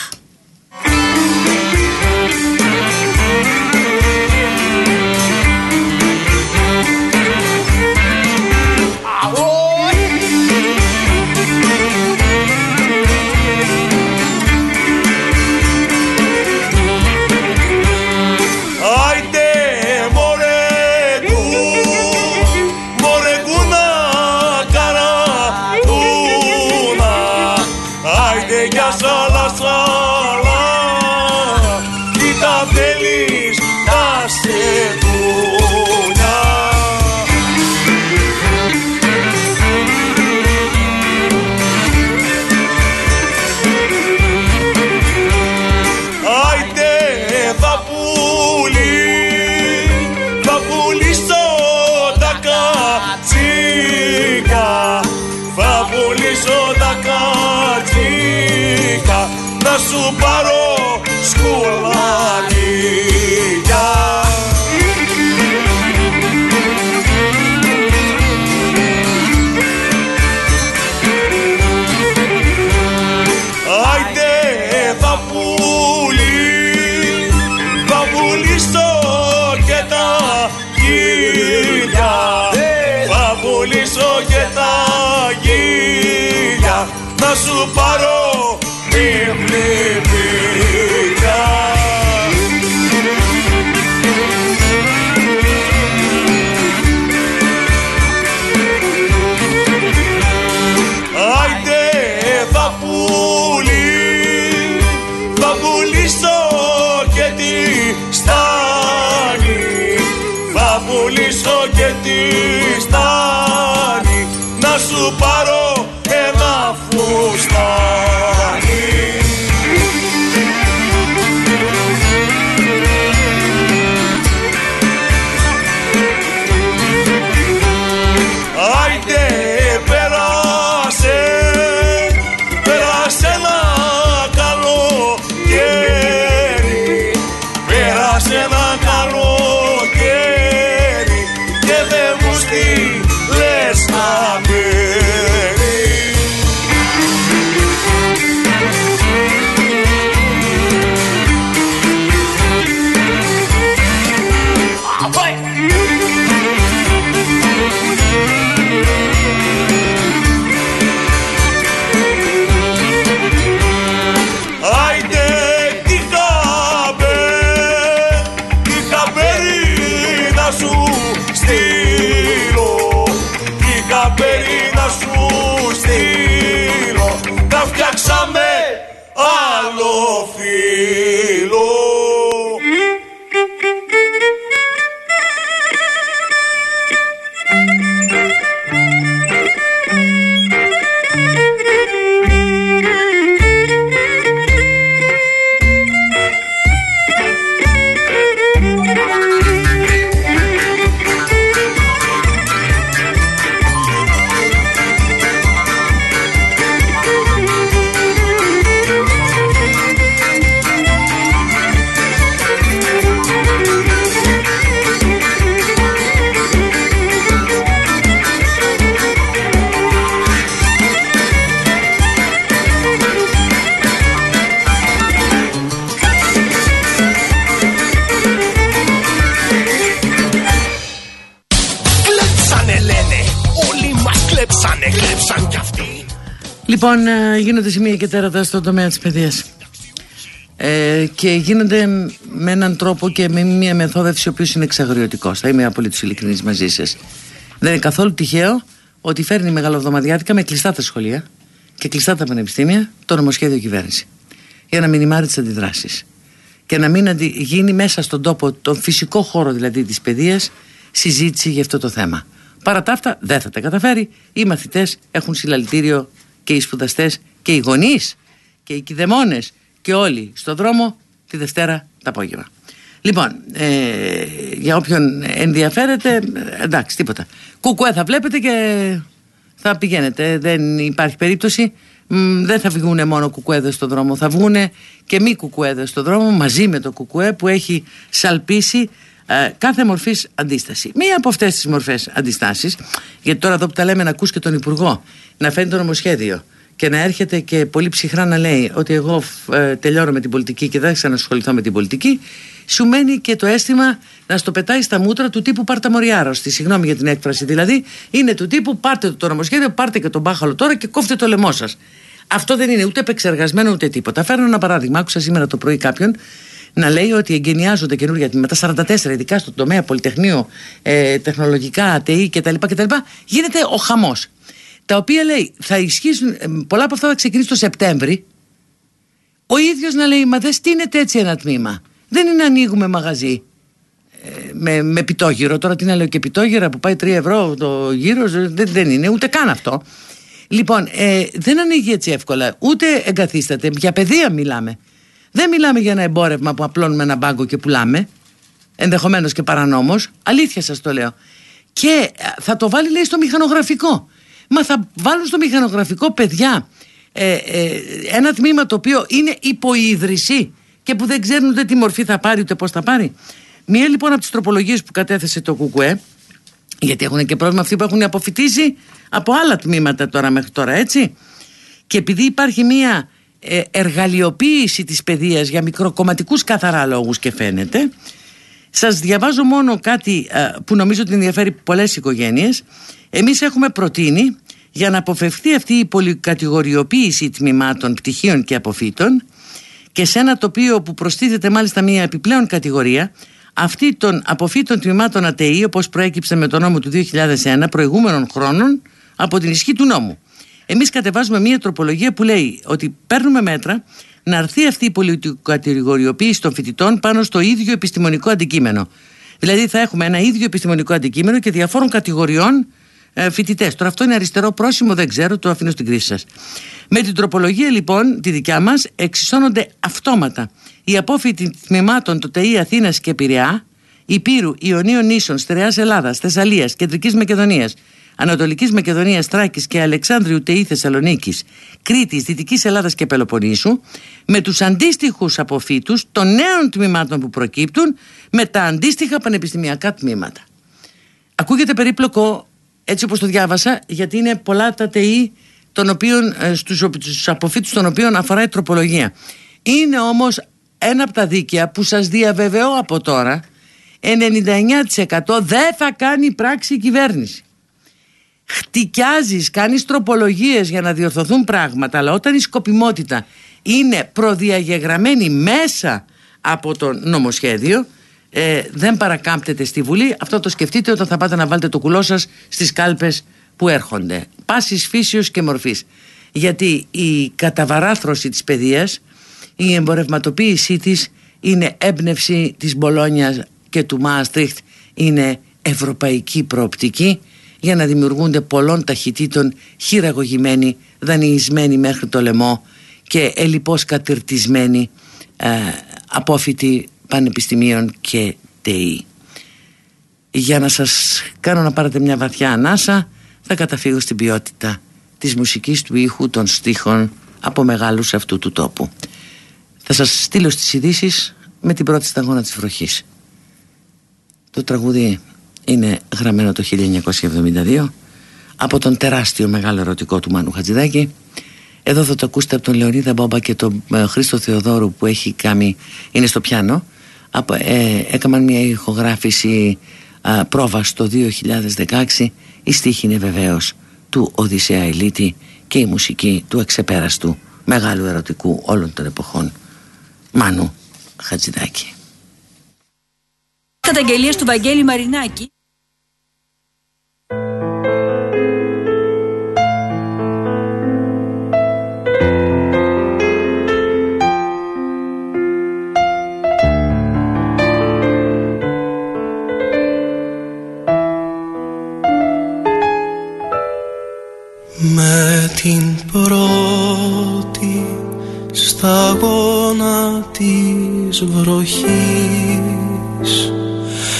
Speaker 6: σου πάρω
Speaker 3: Λοιπόν, ε, γίνονται σημεία και τέρατα στον τομέα της παιδείας. Ε, και γίνονται με έναν τρόπο και με μια μεθόδευση ο οποίος είναι εξαγριωτικός. Θα είμαι απολύτως ειλικρινής μαζί σας. Δεν είναι καθόλου τυχαίο ότι φέρνει μεγαλοβδομαδιάτικα με κλειστά τα σχολεία και κλειστά τα πανεπιστήμια το νομοσχέδιο κυβέρνηση. Για να μηνυμάρει τις αντιδράσεις. Και να μην αντι... γίνει μέσα στον τόπο, τον φυσικό χώρο δηλαδή της παιδείας, συζήτηση για αυτό το θέμα. Παρά τα αυτά δεν θα τα καταφέρει. Οι μαθητές έχουν συλλαλητήριο και οι σπουδαστές και οι γονείς και οι κηδεμόνε και όλοι στον δρόμο τη Δευτέρα το απόγευμα. Λοιπόν, ε, για όποιον ενδιαφέρεται, ε, εντάξει, τίποτα. Κουκουέ θα βλέπετε και θα πηγαίνετε. Δεν υπάρχει περίπτωση. Μ, δεν θα βγουν μόνο κουκουέδες στον δρόμο. Θα βγουν και μη κουκουέδες στον δρόμο μαζί με το κουκουέ που έχει σαλπίσει ε, κάθε μορφής αντίσταση. Μία από αυτές τις μορφές αντιστάσεις, γιατί τώρα εδώ που τα λέμε να ακούς και τον Υπουργό να φέρνει το νομοσχέδιο και να έρχεται και πολύ ψυχρά να λέει ότι εγώ ε, τελειώνω με την πολιτική και δεν θα ξανασχοληθώ με την πολιτική, σου μένει και το αίσθημα να στο πετάει στα μούτρα του τύπου πάρτα μοριάρωστη. Συγγνώμη για την έκφραση. Δηλαδή, είναι του τύπου πάρτε το, το νομοσχέδιο, πάρτε και τον μπάχαλο τώρα και κόφτε το λαιμό σας. Αυτό δεν είναι ούτε επεξεργασμένο ούτε τίποτα. Φέρνω ένα παράδειγμα. Άκουσα σήμερα το πρωί κάποιον να λέει ότι εγκαινιάζονται καινούργια τμήματα, 44 ειδικά στον τομέα πολυτεχνείο, ε, τεχνολογικά, ΑΤΕΗ κτλ, κτλ. Γίνεται ο χαμός. Τα οποία λέει θα ισχύσουν, ε, πολλά από αυτά θα ξεκινήσουν το Σεπτέμβρη. Ο ίδιος να λέει, Μα δεν στείνεται έτσι ένα τμήμα. Δεν είναι ανοίγουμε μαγαζί ε, με, με πιτόγυρο. Τώρα τι να λέω και πιτόγυρα που πάει 3 ευρώ το γύρο, δεν, δεν είναι ούτε καν αυτό. Λοιπόν, ε, δεν ανοίγει έτσι εύκολα, ούτε εγκαθίσταται. Για παιδεία μιλάμε. Δεν μιλάμε για ένα εμπόρευμα που απλώνουμε ένα μπάγκο και πουλάμε. Ενδεχομένως και παρανόμως. Αλήθεια σας το λέω. Και θα το βάλει, λέει, στο μηχανογραφικό. Μα θα βάλουν στο μηχανογραφικό παιδιά ε, ε, ένα τμήμα το οποίο είναι υποίδρυση και που δεν ξέρουν ούτε τι μορφή θα πάρει ούτε πώς θα πάρει. Μία λοιπόν από τις τροπολογίες που κατέθεσε το ΚΚΕ γιατί έχουν και πρόβλημα αυτοί που έχουν αποφυτίσει από άλλα τμήματα τώρα μέχρι τώρα έτσι και επειδή υπάρχει μία ε, εργαλειοποίηση της παιδείας για μικροκομματικούς καθαρά λόγους και φαίνεται σας διαβάζω μόνο κάτι ε, που νομίζω ότι ενδιαφέρει πολλές οικογένειες εμείς έχουμε προτείνει για να αποφευθεί αυτή η πολυκατηγοριοποίηση τμήματων, πτυχίων και αποφύτων και σε ένα τοπίο που προστίθεται μάλιστα μια επιπλέον κατηγορία αυτή των αποφύτων τμήματων ΑΤΕΗ όπως προέκυψε με τον νόμο του 2001 προηγούμενων χρόνων από την ισχύ του νόμου. Εμείς κατεβάζουμε μια τροπολογία που λέει ότι παίρνουμε μέτρα να έρθει αυτή η πολιτικοκατηγοριοποίηση των φοιτητών πάνω στο ίδιο επιστημονικό αντικείμενο. Δηλαδή θα έχουμε ένα ίδιο επιστημονικό αντικείμενο και διαφόρων κατηγοριών ε, φοιτητές. Τώρα αυτό είναι αριστερό πρόσημο, δεν ξέρω, το αφήνω στην κρίση σας. Με την τροπολογία λοιπόν, τη δικιά μας, εξισώνονται αυτόματα οι απόφοιτοι τμήματων του ΤΕΗ Αθήνας και Πειραιά, Υπήρου, Ιωνίων Νήσων, Στερεά Ελλάδας, Θεσσαλίας, Κεντρικής Μακεδονίας, Ανατολικής Μακεδονίας, Τράκης και Αλεξάνδριου ΤΕΗ Θεσσαλονίκης, Κρήτης, Δυτικής Ελλάδας και Πελοποννήσου, με τους αντίστοιχους αποφύτους των νέων τμήματων που προκύπτουν με τα αντίστοιχα πανεπιστημιακά τμήματα. Ακούγεται περίπλοκο έτσι όπως το διάβασα γιατί είναι πολλά τα ΤΕΗ των οποίων, ε, στους, στους αποφύτους των οποίων αφορά η τροπολογία. Είναι όμως ένα από τα δίκαια που σας διαβεβαιώ από τώρα 99% δεν θα κάνει πράξη η κυβέρνηση. Χτικιάζεις, κάνεις τροπολογίες για να διορθωθούν πράγματα αλλά όταν η σκοπιμότητα είναι προδιαγεγραμμένη μέσα από το νομοσχέδιο ε, δεν παρακάμπτεται στη Βουλή. Αυτό το σκεφτείτε όταν θα πάτε να βάλετε το κουλό σας στις κάλπες που έρχονται. Πάσης φύσεως και μορφής. Γιατί η καταβαράθρωση της παιδείας, η εμπορευματοποίησή της είναι έμπνευση της Μπολόνιας και του Μάστριχτ, είναι ευρωπαϊκή προοπτική για να δημιουργούνται πολλών ταχυτήτων χειραγωγημένοι, δανειισμένοι μέχρι το λαιμό και ελλειπώς κατηρτισμένοι ε, απόφοιτοι πανεπιστημίων και ΤΕΗ. Για να σας κάνω να πάρετε μια βαθιά ανάσα θα καταφύγω στην ποιότητα της μουσικής του ήχου των στίχων από μεγάλους αυτού του τόπου. Θα σας στείλω στις ειδήσεις με την πρώτη σταγόνα της βροχής. Το τραγούδι είναι γραμμένο το 1972 από τον τεράστιο μεγάλο ερωτικό του Μάνου Χατζηδάκη. Εδώ θα το ακούσετε από τον Λεωνίδα Μπόμπα και τον ε, Χρήστο Θεοδόρου που έχει κάνει, είναι στο πιάνο. Ε, έκαναν μια ηχογράφηση α, πρόβα το 2016 η στίχη είναι βεβαίως του Οδυσσέα Ηλίτη και η μουσική του εξεπέραστου μεγάλου ερωτικού όλων των εποχών Μάνου Χατζηδάκη.
Speaker 7: Καταγγελίες του Βαγγέλη Μαρινάκη
Speaker 8: την πρώτη σταγόνα της βροχής.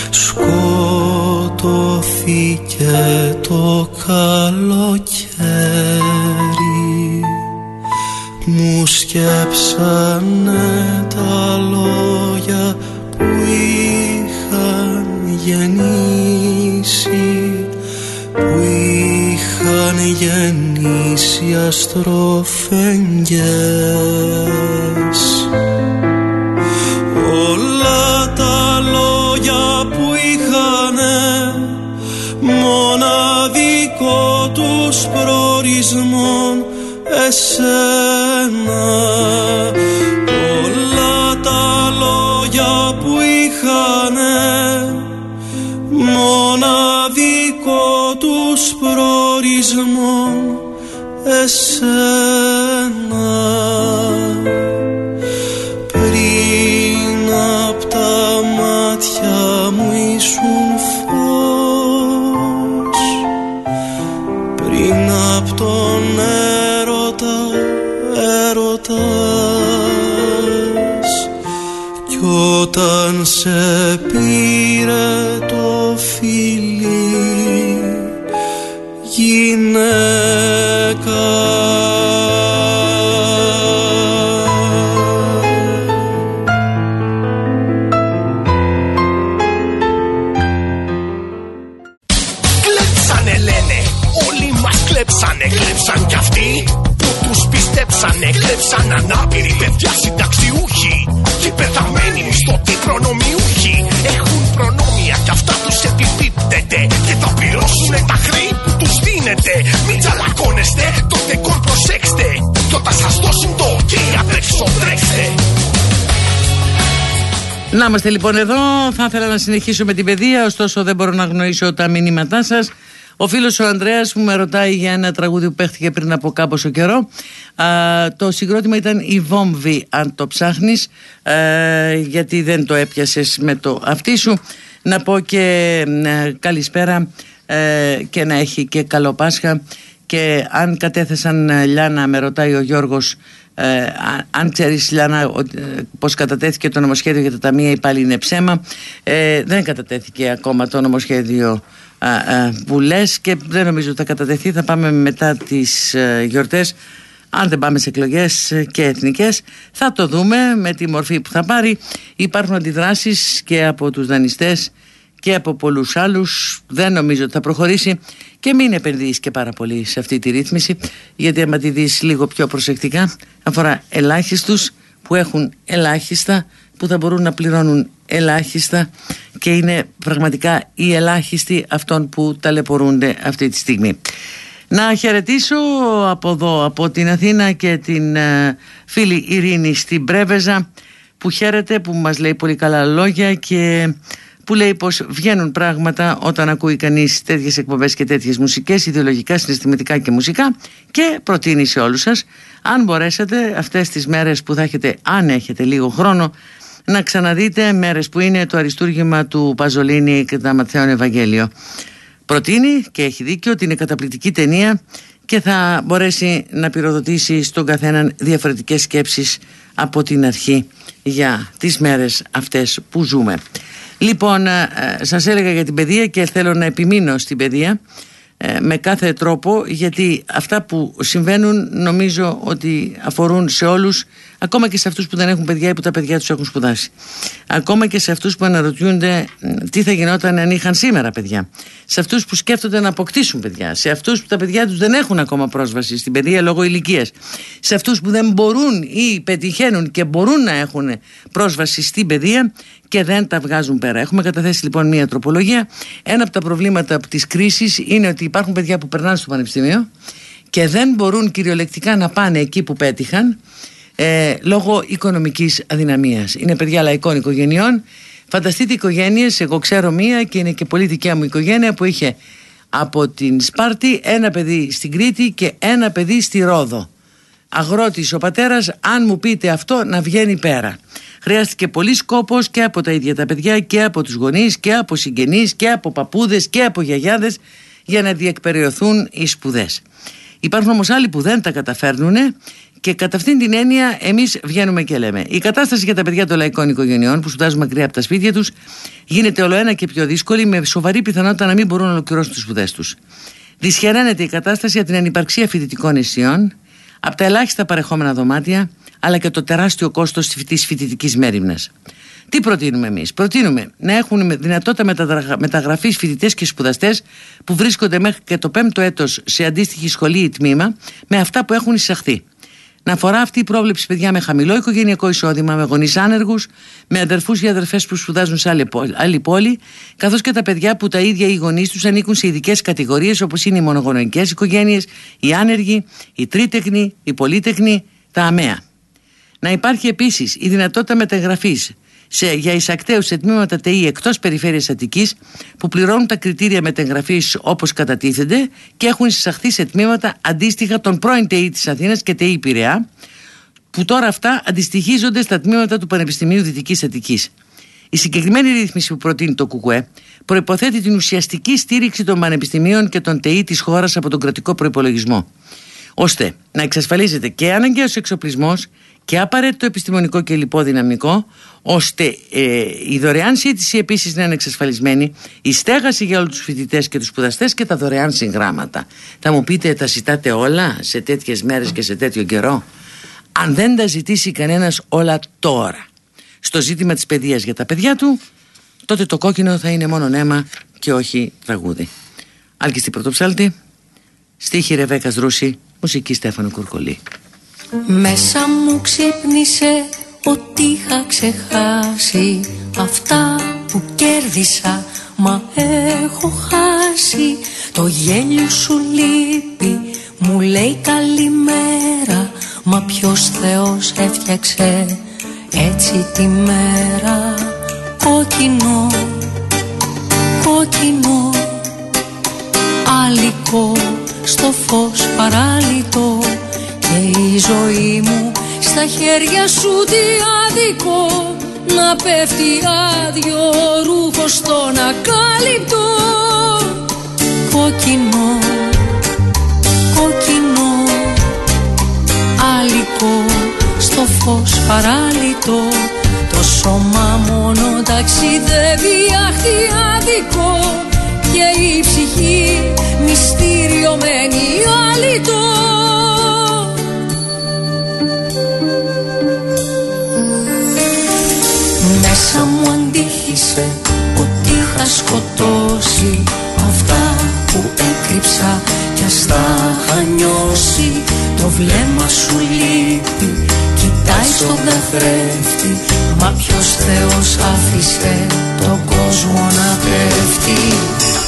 Speaker 8: Σκοτωθήκε το καλοκαίρι. Μου σκέψανε τα λόγια που είχαν γεννήσει γεννήσει αστροφέγγες Όλα τα λόγια που είχανε μοναδικό τους προορισμό εσένα. Όλα τα λόγια που είχανε μοναδικό τους προορισμό εσένα. Πριν απ' τα μάτια μου ήσουν φως. Πριν απ' τον έρωτα έρωτας. Κι όταν σε πήρε
Speaker 1: απ' έξω τρέξτε
Speaker 3: να είμαστε λοιπόν εδώ. Θα ήθελα να συνεχίσω με την παιδεία, ωστόσο δεν μπορώ να γνωρίσω τα μηνύματά σας. Ο φίλος ο Ανδρέας μου με ρωτάει για ένα τραγούδι που παίχτηκε πριν από κάποιο καιρό. Α, το συγκρότημα ήταν η Βόμβη, αν το ψάχνεις, γιατί δεν το έπιασες με το αυτί σου. Να πω και ε, καλησπέρα ε, και να έχει και καλό Πάσχα. Και αν κατέθεσαν ε, Λιάνα, με ρωτάει ο Γιώργος ε, αν ξέρεις, Λιάννα, ε, πώς κατατέθηκε το νομοσχέδιο για τα ταμεία, ή πάλι είναι ψέμα. Ε, δεν κατατέθηκε ακόμα το νομοσχέδιο που λες και δεν νομίζω ότι θα κατατεθεί. Θα πάμε μετά τις ε, γιορτές. Αν δεν πάμε σε εκλογές και εθνικές, θα το δούμε με τη μορφή που θα πάρει. Υπάρχουν αντιδράσεις και από τους δανειστές και από πολλούς άλλους. Δεν νομίζω ότι θα προχωρήσει και μην επενδύεις και πάρα πολύ σε αυτή τη ρύθμιση γιατί άμα τη δεις λίγο πιο προσεκτικά αφορά ελάχιστους που έχουν ελάχιστα που θα μπορούν να πληρώνουν ελάχιστα και είναι πραγματικά οι ελάχιστοι αυτών που ταλαιπωρούνται αυτή τη στιγμή. Να χαιρετήσω από εδώ, από την Αθήνα και την ε, φίλη Ειρήνη στην Πρέβεζα που χαίρεται, που μας λέει πολύ καλά λόγια και που λέει πως βγαίνουν πράγματα όταν ακούει κανείς τέτοιες εκπομπές και τέτοιες μουσικές, ιδεολογικά, συναισθηματικά και μουσικά και προτείνει σε όλους σας αν μπορέσετε αυτές τις μέρες που θα έχετε, αν έχετε λίγο χρόνο να ξαναδείτε μέρες που είναι το αριστούργημα του Παζολίνη και τα Ματθαίων Ευαγγέλιο. Προτείνει και έχει δίκιο ότι είναι καταπληκτική ταινία και θα μπορέσει να πυροδοτήσει στον καθέναν διαφορετικές σκέψεις από την αρχή για τις μέρες αυτές που ζούμε. Λοιπόν, ε, ε, σας έλεγα για την παιδεία και θέλω να επιμείνω στην παιδεία ε, με κάθε τρόπο γιατί αυτά που συμβαίνουν νομίζω ότι αφορούν σε όλους ακόμα και σε αυτούς που δεν έχουν παιδιά ή που τα παιδιά τους έχουν σπουδάσει. Ακόμα και σε αυτούς που αναρωτιούνται τι θα γινόταν αν είχαν σήμερα παιδιά. Σε αυτούς που σκέφτονται να αποκτήσουν παιδιά. Σε αυτούς που τα παιδιά τους δεν έχουν ακόμα πρόσβαση στην παιδεία λόγω ηλικίας. Σε αυτούς που δεν μπορούν ή πετυχαίνουν και μπορούν να έχουν πρόσβαση στην παιδεία και δεν τα βγάζουν πέρα. Έχουμε καταθέσει λοιπόν μια τροπολογία. Ένα από τα προβλήματα της κρίσης είναι ότι υπάρχουν παιδιά που περνάνε στο πανεπιστήμιο και δεν μπορούν κυριολεκτικά να πάνε εκεί που πέτυχαν ε, λόγω οικονομικής αδυναμίας. Είναι παιδιά λαϊκών οικογενειών. Φανταστείτε οικογένειες, εγώ ξέρω μία και είναι και πολύ δικιά μου οικογένεια που είχε από την Σπάρτη ένα παιδί στην Κρήτη και ένα παιδί στη Ρόδο. Αγρότης ο πατέρας, αν μου πείτε αυτό να βγαίνει πέρα. Χρειάστηκε πολύ κόπο και από τα ίδια τα παιδιά και από τους γονείς και από συγγενείς και από παππούδες και από γιαγιάδες για να διεκπεριωθούν οι σπουδές. Υπάρχουν όμως άλλοι που δεν τα καταφέρνουν και κατά αυτήν την έννοια εμείς βγαίνουμε και λέμε. Η κατάσταση για τα παιδιά των λαϊκών οικογενειών που σπουδάζουν μακριά από τα σπίτια τους γίνεται όλο ένα και πιο δύσκολη με σοβαρή πιθανότητα να μην μπορούν να ολοκληρώσουν τις σπουδές τους. Δυσχεραίνεται η κατάσταση για την ανυπαρξία φοιτητικών αισιών, από τα ελάχιστα παρεχόμενα δωμάτια, αλλά και το τεράστιο κόστος της φοιτητικής μέρημνας. Τι προτείνουμε εμείς, Προτείνουμε να έχουν δυνατότητα μεταγραφή φοιτητές και σπουδαστές που βρίσκονται μέχρι και το πέμπτο έτος σε αντίστοιχη σχολή ή τμήμα με αυτά που έχουν εισαχθεί. Να αφορά αυτή η πρόβλεψη παιδιά με χαμηλό οικογενειακό εισόδημα, με γονείς άνεργους, με αδερφούς ή αδερφές που σπουδάζουν σε άλλη πόλη, καθώς και τα παιδιά που τα ίδια οι γονείς τους ανήκουν σε ειδικές κατηγορίες όπως είναι οι μονογονεϊκές οικογένειες, οι άνεργοι, οι τρίτεχνοι, οι πολίτεχνοι, τα αμαία. Να υπάρχει επίσης η δυνατότητα μεταγραφής σε, για εισακτέου σε τμήματα ΤΕΗ εκτός περιφέρειας Αττικής που πληρώνουν τα κριτήρια μεταγραφής όπως κατατίθενται και έχουν εισαχθεί σε τμήματα αντίστοιχα των πρώην ΤΕΗ της Αθήνας και ΤΕΗ Πειραιά, που τώρα αυτά αντιστοιχίζονται στα τμήματα του Πανεπιστημίου Δυτικής Αττικής. Η συγκεκριμένη ρύθμιση που προτείνει το ΚΚΕ προποθέτει την ουσιαστική στήριξη των πανεπιστημίων και των ΤΕΗ της χώρας από τον κρατικό προπολογισμό ώστε να εξασφαλίζεται και αναγκαίος εξοπλισμός και απαραίτητο επιστημονικό και λοιπό δυναμικό, ώστε ε, η δωρεάν σύντηση επίσης να είναι εξασφαλισμένη, η στέγαση για όλους τους φοιτητές και τους σπουδαστές και τα δωρεάν συγγράμματα. Θα μου πείτε, τα ζητάτε όλα σε τέτοιες μέρες και σε τέτοιο καιρό; Αν δεν τα ζητήσει κανένας όλα τώρα στο ζήτημα της παιδείας για τα παιδιά του, τότε το κόκκινο θα είναι μόνο νέμα και όχι τραγούδι. Άλκη στην πρωτοψάλτη, στίχη Ρεβέκας Ρούση, μουσική Στέφανο Κουρκολή.
Speaker 4: Μέσα μου ξύπνησε ότι είχα ξεχάσει Αυτά που κέρδισα μα έχω χάσει. Το γέλιο σου λείπει μου λέει καλημέρα Μα ποιος Θεός έφτιαξε έτσι τη μέρα. Κόκκινο, κόκκινο Άλικο στο φως παράλυτο Και η ζωή μου στα χέρια σου τι άδικο Να πέφτει άδειο ρούχο στον ακάλυπτο Κόκκινο, κόκκινο Άλικο στο φως παράλυτο. Το σώμα μόνο ταξιδεύει αχτή άδικο. Και η ψυχή μυστηριωμένη αλήτω Μέσα μου αντίχησε ότι είχα σκοτώσει Αυτά που έκρυψα κι ας τα είχα νιώσει Το βλέμμα σου λείπει, κοιτάει στον καθρέφτη Μα ποιος Θεός άφησε τον κόσμο να πέφτει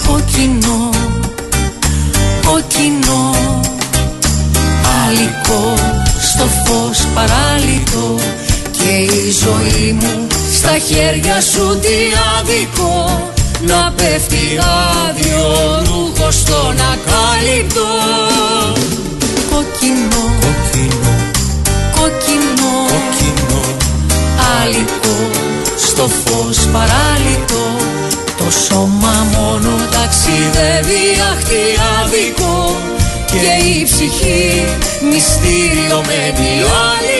Speaker 4: Κόκκινο, κόκκινο Άλικο στο φως παράλυτο Και η ζωή μου στα χέρια σου τι άδικο να πέφτει άδειο ρούχο στον ακάλυπτο Κόκκινο,
Speaker 8: κόκκινο,
Speaker 4: κόκκινο,
Speaker 8: κόκκινο.
Speaker 4: Άλικο στο φως παράλυτο. Το σώμα μόνο ταξιδεύει αχτή άδικο. Και η ψυχή μυστήριο με διάλυτο Κόκκινο,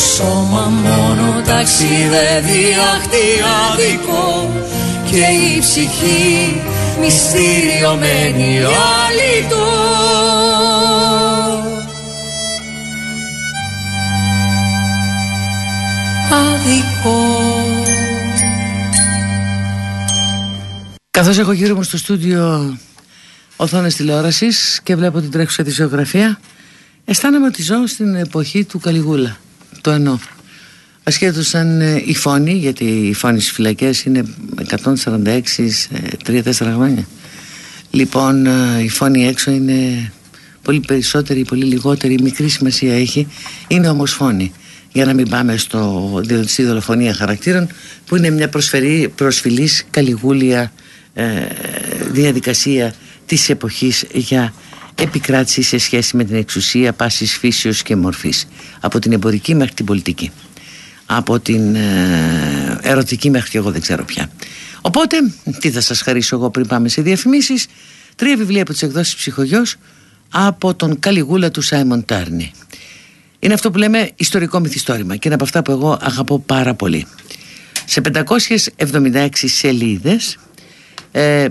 Speaker 4: σώμα μόνο ταξιδεύει αχτή άδικο και η ψυχή μυστηριωμένη αλήτω Άδικο.
Speaker 3: Καθώς έχω γύρω μου στο στούντιο οθόνες τηλεόρασης και βλέπω την τρέχουσα τη ζωγραφία αισθάνομαι ότι ζω στην εποχή του Καλιγούλα το εννοώ. Ασχέτως σαν ε, η φόνη γιατί η φόνη στις φυλακές είναι 146 3-4 χρόνια. Λοιπόν ε, η φόνη έξω είναι πολύ περισσότερη, πολύ λιγότερη μικρή σημασία έχει. Είναι όμως φόνη για να μην πάμε στο, στη δολοφονία χαρακτήρων που είναι μια προσφερή, προσφυλής καλιγούλια ε, διαδικασία της εποχής για επικράτηση σε σχέση με την εξουσία πάσης φύσεως και μορφής από την εμπορική μέχρι την πολιτική. Από την ε, ερωτική μέχρι και εγώ δεν ξέρω πια. Οπότε τι θα σας χαρίσω εγώ πριν πάμε σε διαφημίσεις; Τρία βιβλία από τις εκδόσεις ψυχογιός από τον Καλιγούλα του Σάιμον Τάρνη είναι αυτό που λέμε ιστορικό μυθιστόρημα και είναι από αυτά που εγώ αγαπώ πάρα πολύ. Σε 576 σελίδες ε,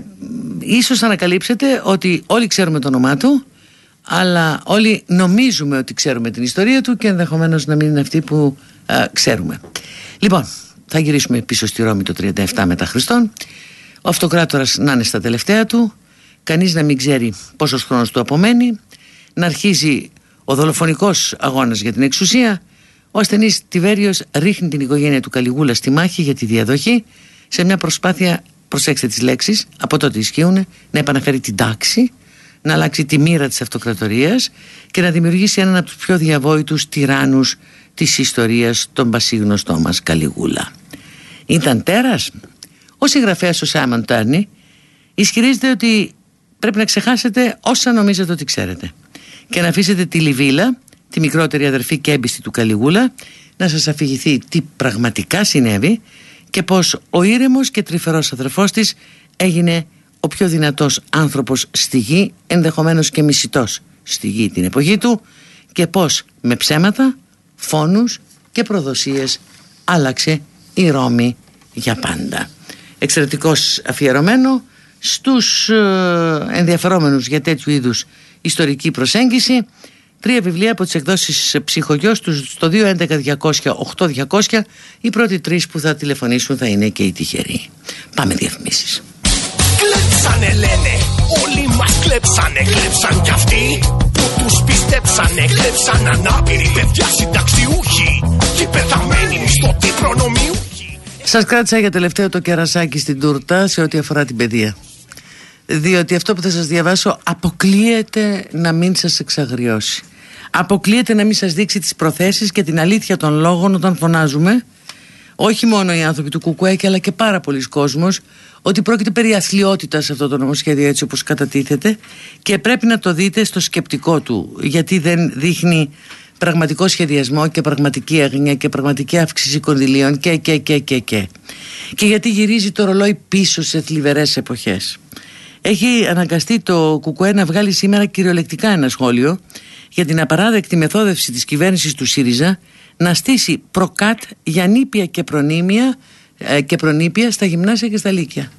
Speaker 3: ίσως ανακαλύψετε ότι όλοι ξέρουμε το όνομά του αλλά όλοι νομίζουμε ότι ξέρουμε την ιστορία του και ενδεχομένως να μην είναι αυτή που ε, ξέρουμε. Λοιπόν θα γυρίσουμε πίσω στη Ρώμη το 37 μετά Χριστόν. Ο αυτοκράτορας να είναι στα τελευταία του. Κανείς να μην ξέρει πόσος χρόνος του απομένει. Να αρχίζει ο δολοφονικός αγώνας για την εξουσία. Ο ασθενής Τιβέριος ρίχνει την οικογένεια του Καλιγούλα στη μάχη για τη διαδοχή σε μια προσπάθεια προσέξτε τις λέξεις, από τότε ισχύουν, να επαναφέρει την τάξη, να αλλάξει τη μοίρα της αυτοκρατορίας και να δημιουργήσει έναν από τους πιο διαβόητους τυράννους της ιστορίας, τον πασίγνωστό μας Καλιγούλα. Ήταν τέρας; Ο συγγραφέας ο Σάμον Τάρνι ισχυρίζεται ότι πρέπει να ξεχάσετε όσα νομίζετε ότι ξέρετε και να αφήσετε τη Λιβύλα, τη μικρότερη αδερφή και έμπιστη του Καλιγούλα, να σας αφηγηθεί τι πραγματικά συνέβη και πως ο ήρεμος και τρυφερός αδερφός της έγινε ο πιο δυνατός άνθρωπος στη γη, ενδεχομένως και μισητός στη γη την εποχή του και πως με ψέματα, φόνους και προδοσίες άλλαξε η Ρώμη για πάντα. Εξαιρετικός αφιερωμένο στους ε, ενδιαφερόμενους για τέτοιου είδους ιστορική προσέγγιση Τρία βιβλία από τις εκδόσεις ψυχογιός τους στο 211-200-8200 Οι πρώτοι τρεις που θα τηλεφωνήσουν θα είναι και οι τυχεροί. Πάμε διαφημίσεις.
Speaker 1: Κλέψανε λένε, όλοι μας κλέψανε. Κλέψαν κι αυτοί που τους πιστέψανε. Κλέψαν ανάπηροι παιδιά συνταξιούχοι Και πεθαμένοι μισθωτοί προνομιούχοι.
Speaker 3: Σας κράτησα για τελευταίο το κερασάκι στην τούρτα σε ό,τι αφορά την παιδεία διότι αυτό που θα σας διαβάσω αποκλείεται να μην σας εξαγριώσει. Αποκλείεται να μην σας δείξει τις προθέσεις και την αλήθεια των λόγων όταν φωνάζουμε. Όχι μόνο οι άνθρωποι του Κουκουέκη αλλά και πάρα πολλοί κόσμος ότι πρόκειται περί αθλειότητας αυτό το νομοσχέδιο έτσι όπως κατατίθεται. Και πρέπει να το δείτε στο σκεπτικό του γιατί δεν δείχνει πραγματικό σχεδιασμό και πραγματική έγνοια και πραγματική αύξηση κονδυλίων και και και και και. Και γιατί γυρίζει το ρολόι πίσω σε θλιβερές εποχές έχει αναγκαστεί το Κουκουέ να βγάλει σήμερα κυριολεκτικά ένα σχόλιο για την απαράδεκτη μεθόδευση της κυβέρνησης του ΣΥΡΙΖΑ να στήσει προκάτ για νήπια και προνήμια ε, και προνήπια στα γυμνάσια και στα λύκεια.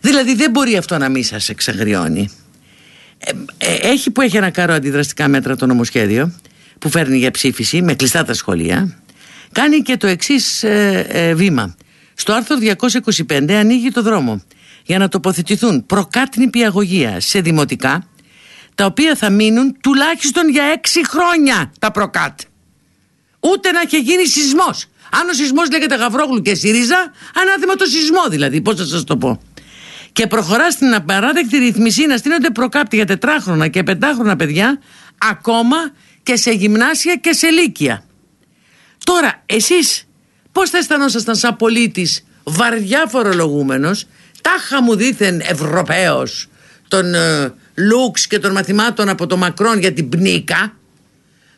Speaker 3: Δηλαδή δεν μπορεί αυτό να μην σας εξαγριώνει. Ε, ε, έχει που έχει ένα κάρο αντιδραστικά μέτρα το νομοσχέδιο που φέρνει για ψήφιση με κλειστά τα σχολεία κάνει και το εξής βήμα. Στο άρθρο 225 ανοίγει το δρόμο για να τοποθετηθούν προκάτνη πιαγωγία σε δημοτικά τα οποία θα μείνουν τουλάχιστον για έξι χρόνια τα προκάτ. Ούτε να έχει γίνει σεισμός. Αν ο σεισμός λέγεται Γαβρόγλου και ΣΥΡΙΖΑ, ανάθεμα το σεισμό δηλαδή. Πώς θα σας το πω. Και προχωρά στην απαράδεκτη ρυθμισή να στείνονται προκάπτει για τετράχρονα και πεντάχρονα παιδιά, ακόμα και σε γυμνάσια και σε λύκεια. Τώρα, εσείς πώς θα αισθανόσασταν σαν πολίτης βαριά φορολογούμενος, τάχα μου δίθεν Ευρωπαίος, τον ε, Λούξ και των μαθημάτων από το Μακρόν για την πνίκα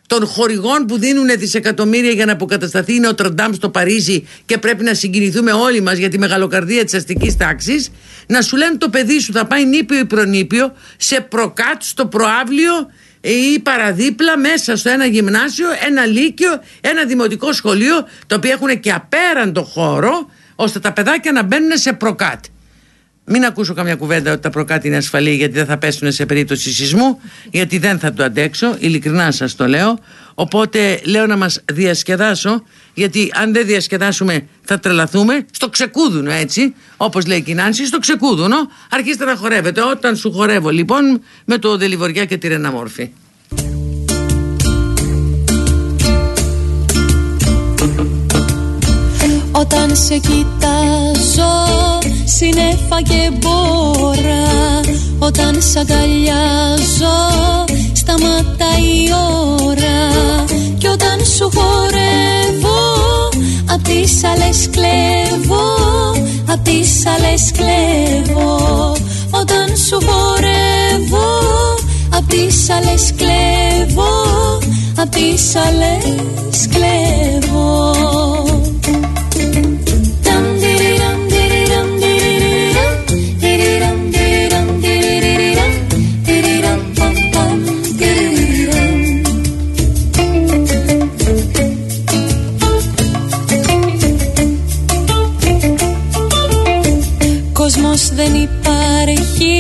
Speaker 3: των χορηγών που δίνουν δισεκατομμύρια για να αποκατασταθεί η Νοτροντάμ στο Παρίσι και πρέπει να συγκινηθούμε όλοι μας για τη μεγαλοκαρδία της αστικής τάξης να σου λένε το παιδί σου θα πάει νήπιο ή προνήπιο σε προκάτ στο προάβλιο ή παραδίπλα μέσα στο ένα γυμνάσιο, ένα λύκειο, ένα δημοτικό σχολείο το οποίο έχουν και απέραντο χώρο ώστε τα παιδάκια να μπαίνουν σε προκάτ. Μην ακούσω καμιά κουβέντα ότι τα προκάτι είναι ασφαλή γιατί δεν θα πέσουν σε περίπτωση σεισμού, γιατί δεν θα το αντέξω, ειλικρινά σας το λέω. Οπότε λέω να μας διασκεδάσω, γιατί αν δεν διασκεδάσουμε θα τρελαθούμε. Στο ξεκούδουνο έτσι, όπως λέει η Νάνση, στο ξεκούδουνο αρχίστε να χορεύετε. Όταν σου χορεύω λοιπόν με το Δελιβοριά και τη Ρεναμόρφη.
Speaker 4: Όταν σε κοιτάζω συνέφα και μπόρα Όταν σ' αγκαλιάζω σταματάει η ώρα. Κι όταν σου χορεύω απ' τις άλλες κλέβω Απ' τις άλλες κλέβω. Όταν σου χορεύω απ' τις άλλες κλέβω Απ' τις άλλες κλέβω δεν υπάρχει.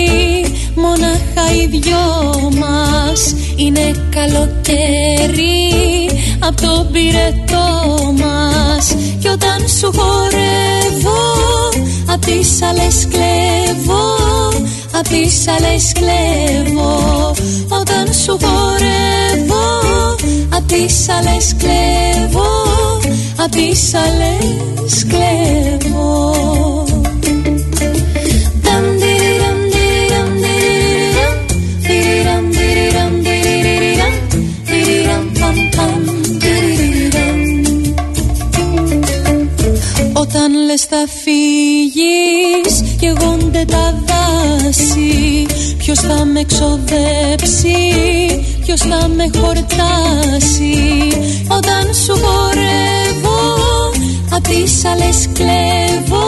Speaker 4: Μονάχα οι δυο μας Είναι καλοκαίρι. Απ' το πυρετό μας Κι όταν σου χορεύω Απ' τις άλλες κλέβω Απ' τις άλλες κλέβω. Όταν σου χορεύω Απ' τις άλλες κλέβω Απ' τις άλλες κλέβω Όταν λες θα φύγεις Καίγονται τα δάση Ποιος θα με ξοδέψει Ποιος θα με χορτάσει. Όταν σου χορεύω Απ' τις άλλες κλέβω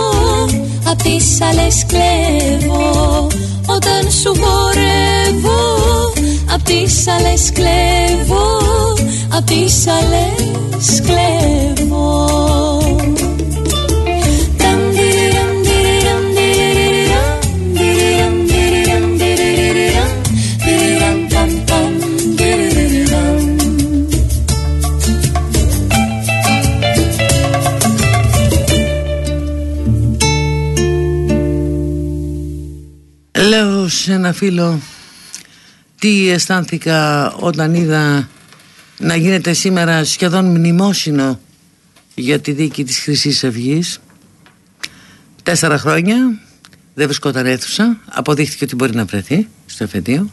Speaker 4: Απ' τις άλλες κλέβω. Όταν σου χορεύω Απ' τις άλλες κλέβω Απ' τις άλλες κλέβω
Speaker 3: ένα φίλο τι αισθάνθηκα όταν είδα να γίνεται σήμερα σχεδόν μνημόσυνο για τη δίκη της χρυσής αυγής. Τέσσερα χρόνια δεν βρισκόταν αίθουσα, αποδείχθηκε ότι μπορεί να βρεθεί στο εφετείο.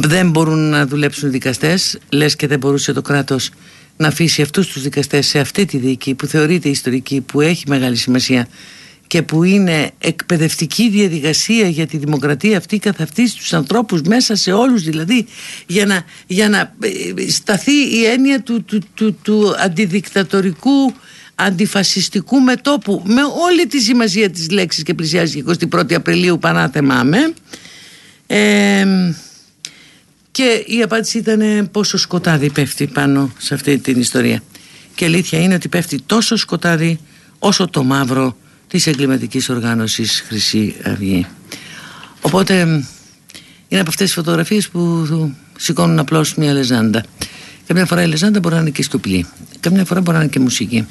Speaker 3: Δεν μπορούν να δουλέψουν δικαστές, λες και δεν μπορούσε το κράτος να αφήσει αυτούς τους δικαστές σε αυτή τη δίκη που θεωρείται ιστορική, που έχει μεγάλη σημασία και που είναι εκπαιδευτική διαδικασία για τη δημοκρατία αυτή καθ' αυτής στους ανθρώπους μέσα σε όλους δηλαδή για να, για να ε, σταθεί η έννοια του, του, του, του αντιδικτατορικού αντιφασιστικού μετόπου. Με όλη τη σημασία της λέξης και πλησιάζει 21η Απριλίου πανάθεμα με. Ε, και η απάντηση ήταν πόσο σκοτάδι πέφτει πάνω σε αυτή την ιστορία. Και αλήθεια είναι ότι πέφτει τόσο σκοτάδι όσο το μαύρο της εγκληματικής οργάνωσης Χρυσή Αυγή. Οπότε είναι από αυτές τις φωτογραφίες που σηκώνουν απλώς μια λεζάντα. Καμιά φορά η λεζάντα μπορεί να είναι και στουπλή. Καμιά φορά μπορεί να είναι και μουσική.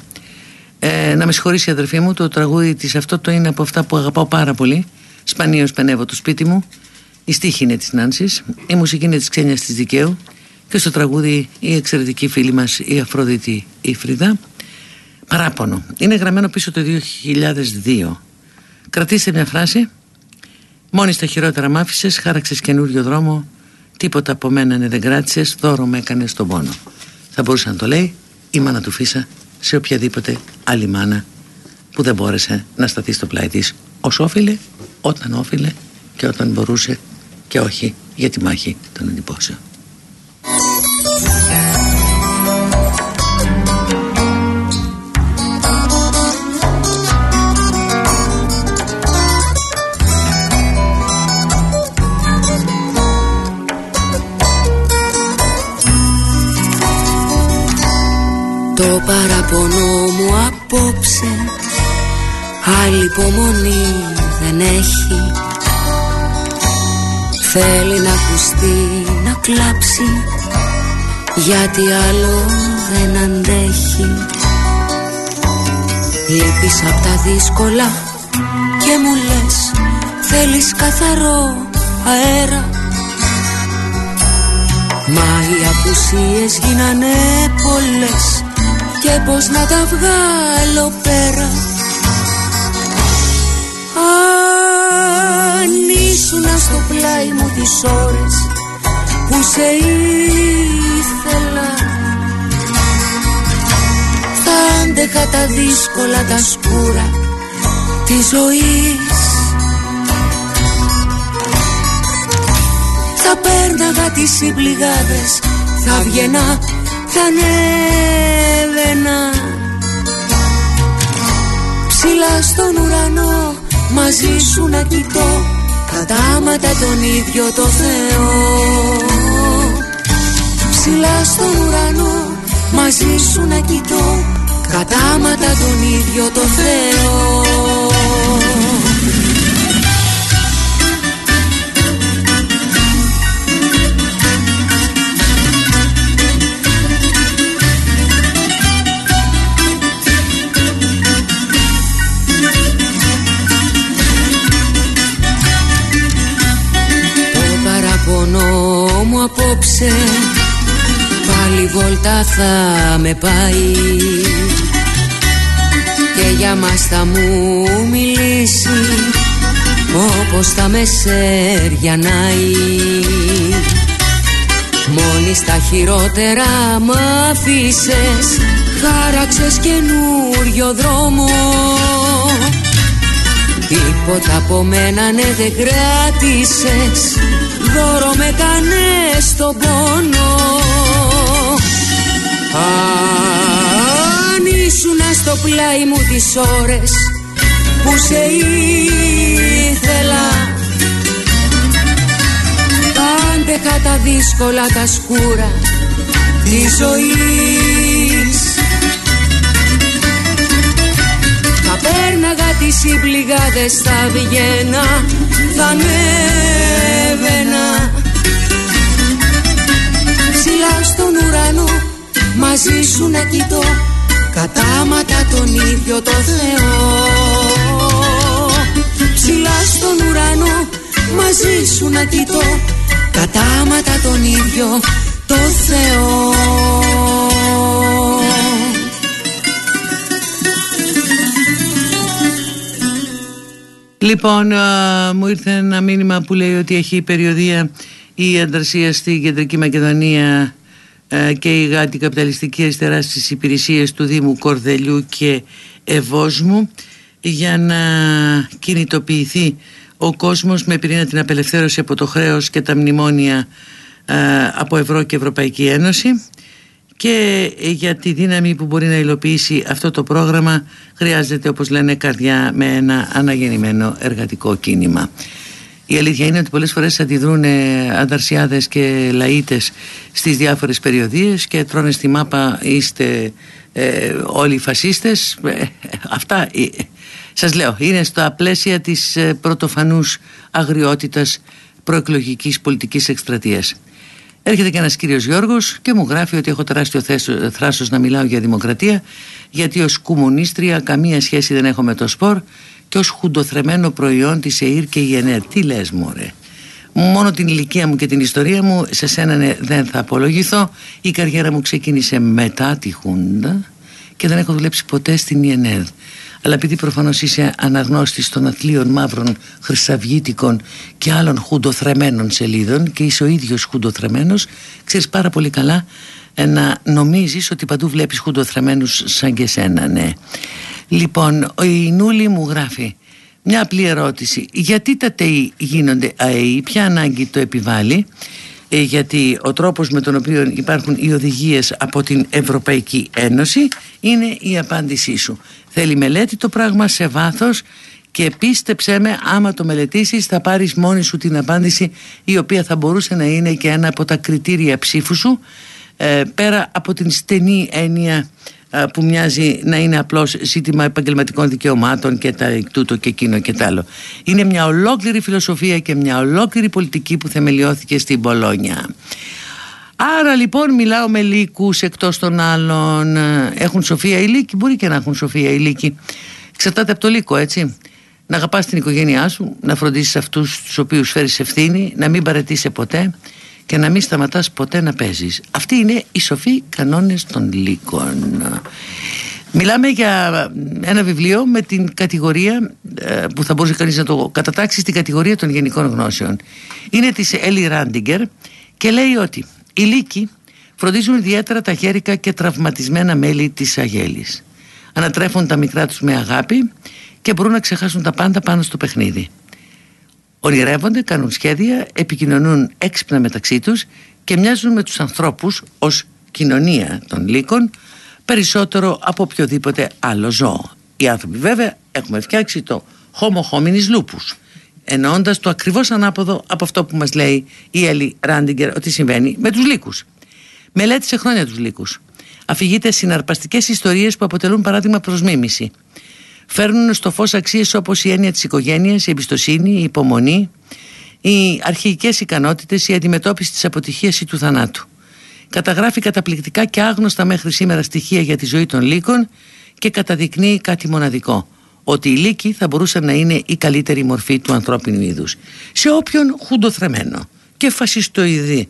Speaker 3: Ε, να με συγχωρήσει η αδερφή μου, το τραγούδι της αυτό το είναι από αυτά που αγαπάω πάρα πολύ. Σπανίως πενεύω το σπίτι μου. Η στίχη είναι της Νάνσης, η μουσική είναι της Ξένιας της Δικαίου και στο τραγούδι η εξαιρετική φίλη μας η Αφρόδητη η Φρυδά παράπονο. Είναι γραμμένο πίσω το 2002. Κρατήστε μια φράση. Μόνης στα χειρότερα μ' άφησες, χάραξες καινούριο δρόμο. Τίποτα από μένα ναι, δεν κράτησες, δώρο με έκανες στον πόνο. Θα μπορούσε να το λέει η μάνα του Φίσα σε οποιαδήποτε άλλη μάνα που δεν μπόρεσε να σταθεί στο πλάι της όσο όφιλε, όταν όφιλε και όταν μπορούσε και όχι για τη μάχη των εντυπώσεων.
Speaker 9: Το παραπονό μου απόψε. Άλλη υπομονή δεν έχει. Θέλει να ακουστεί, να κλάψει. Γιατί άλλο δεν αντέχει. Λείπεις απ' τα δύσκολα και μου λες Θέλεις καθαρό αέρα Μα οι απουσίες γίνανε πολλές και πως να τα βγάλω πέρα. Αν ήσουν στο πλάι μου τις ώρες που σε ήθελα Θα άντεχα τα δύσκολα τα σκούρα της ζωής. Θα πέρναγα τις συμπληγάδες Θα βγαίνα θα ανέβαινα Ψηλά στον ουρανό μαζί σου να κοιτώ. Κατάματα τον ίδιο το Θεό. Ψηλά στον ουρανό μαζί σου να κοιτώ. Κατάματα τον ίδιο το Θεό απόψε Πάλι βόλτα θα με πάει. Και για μας θα μου μιλήσει Όπως τα μεσέριανάει. Μόνη στα χειρότερα μ' αφήσες Χάραξες καινούριο δρόμο. Τίποτα από μένα ναι δεν κράτησες Δώρο με κάνε στον πόνο. Αν ήσουν στο πλάι μου τις ώρες Που σε ήθελα Πάντεχα τα δύσκολα τα σκούρα Της ζωής. Πέρναγα τις συμπληγάδες θα βγαίνα Θα ανέβαινα Ψηλά στον ουρανό. Μαζί σου να κοιτώ Κατάματα τον ίδιο το Θεό. Ψηλά στον ουρανό μαζί σου να κοιτώ κατάματα τον ίδιο το Θεό.
Speaker 3: Λοιπόν, α, μου ήρθε ένα μήνυμα που λέει ότι έχει περιοδία η ανταρσία στη Κεντρική Μακεδονία α, και η γάτη καπιταλιστική αριστερά στις υπηρεσίες του Δήμου Κορδελιού και Ευόσμου για να κινητοποιηθεί ο κόσμος με πυρήνα την απελευθέρωση από το χρέος και τα μνημόνια α, από Ευρώ και Ευρωπαϊκή Ένωση και για τη δύναμη που μπορεί να υλοποιήσει αυτό το πρόγραμμα χρειάζεται όπως λένε καρδιά με ένα αναγεννημένο εργατικό κίνημα. Η αλήθεια είναι ότι πολλές φορές αντιδρούν ανταρσιάδες και λαΐτες στις διάφορες περιοδίες και τρώνε στη μάπα είστε ε, όλοι οι φασίστες. Ε, αυτά ε, σας λέω είναι στα πλαίσια της ε, πρωτοφανούς αγριότητας προεκλογικής πολιτικής εκστρατείας. Έρχεται και ένας κύριος Γιώργος και μου γράφει ότι έχω τεράστιο θράσος να μιλάω για δημοκρατία, γιατί ως κομμουνίστρια καμία σχέση δεν έχω με το σπορ και ω χουντοθρεμένο προϊόν της ΕΕΡ και η ΕΝΕΡ. Τι λες, Μωρέ; Μόνο την ηλικία μου και την ιστορία μου σε σένα ναι, δεν θα απολογηθώ. Η καριέρα μου ξεκίνησε μετά τη Χούντα και δεν έχω δουλέψει ποτέ στην ΙΕΝΕΔ αλλά επειδή προφανώς είσαι αναγνώστης των αθλίων μαύρων χρυσαυγήτικων και άλλων χουντοθρεμένων σελίδων και είσαι ο ίδιος χουντοθρεμένος, ξέρεις πάρα πολύ καλά ε, να νομίζεις ότι παντού βλέπεις χουντοθρεμένους σαν και σένα, ναι. Λοιπόν, η Νούλη μου γράφει μια απλή ερώτηση. Γιατί τα ΤΕΙ γίνονται ΑΕΗ, ποια ανάγκη το επιβάλλει, ε, γιατί ο τρόπος με τον οποίο υπάρχουν οι οδηγίες από την Ευρωπαϊκή Ένωση είναι η απάντησή σου. Θέλει μελέτη το πράγμα σε βάθος και πίστεψέ με άμα το μελετήσεις θα πάρεις μόνη σου την απάντηση η οποία θα μπορούσε να είναι και ένα από τα κριτήρια ψήφου σου ε, πέρα από την στενή έννοια ε, που μοιάζει να είναι απλώς ζήτημα επαγγελματικών δικαιωμάτων και τα, τούτο και εκείνο και τ' άλλο. Είναι μια ολόκληρη φιλοσοφία και μια ολόκληρη πολιτική που θεμελιώθηκε στην Πολόνια. Άρα λοιπόν μιλάω με λύκους εκτός των άλλων Έχουν σοφία οι λύκοι Μπορεί και να έχουν σοφία οι λύκοι Εξαρτάται από το λύκο έτσι Να αγαπάς την οικογένειά σου Να φροντίσεις αυτούς τους οποίους φέρεις ευθύνη Να μην παρετήσει ποτέ Και να μην σταματάς ποτέ να παίζεις Αυτοί είναι οι σοφοί κανόνες των λύκων Μιλάμε για ένα βιβλίο με την κατηγορία ε, που θα μπορούσε κανείς να το κατατάξει στην κατηγορία των γενικών γνώσεων. Είναι της Έλλη Ράντιγκερ και λέει ότι οι λύκοι φροντίζουν ιδιαίτερα τα χέρικα και τραυματισμένα μέλη της αγέλης. Ανατρέφουν τα μικρά τους με αγάπη και μπορούν να ξεχάσουν τα πάντα πάνω στο παιχνίδι. Ονειρεύονται, κάνουν σχέδια, επικοινωνούν έξυπνα μεταξύ τους και μοιάζουν με τους ανθρώπους ως κοινωνία των λύκων περισσότερο από οποιοδήποτε άλλο ζώο. Οι άνθρωποι βέβαια έχουμε φτιάξει το homo hominis lupus εννοώντας το ακριβώς ανάποδο από αυτό που μας λέει η Έλλη Ράντιγκερ ότι συμβαίνει με τους λύκους. Μελέτησε χρόνια τους λύκους. Αφηγείται συναρπαστικές ιστορίες που αποτελούν παράδειγμα προς μίμηση. Φέρνουν στο φως αξίες όπως η έννοια της οικογένειας, η εμπιστοσύνη, η υπομονή, οι αρχαϊκέ ικανότητες, η αντιμετώπιση της αποτυχίας ή του θανάτου. Καταγράφει καταπληκτικά και άγνωστα μέχρι σήμερα στοιχεία για τη ζωή των λύκων και καταδεικνύει κάτι μοναδικό ότι οι λύκοι θα μπορούσαν να είναι η καλύτερη μορφή του ανθρώπινου είδους σε όποιον χουντοθρεμένο και φασιστοειδή,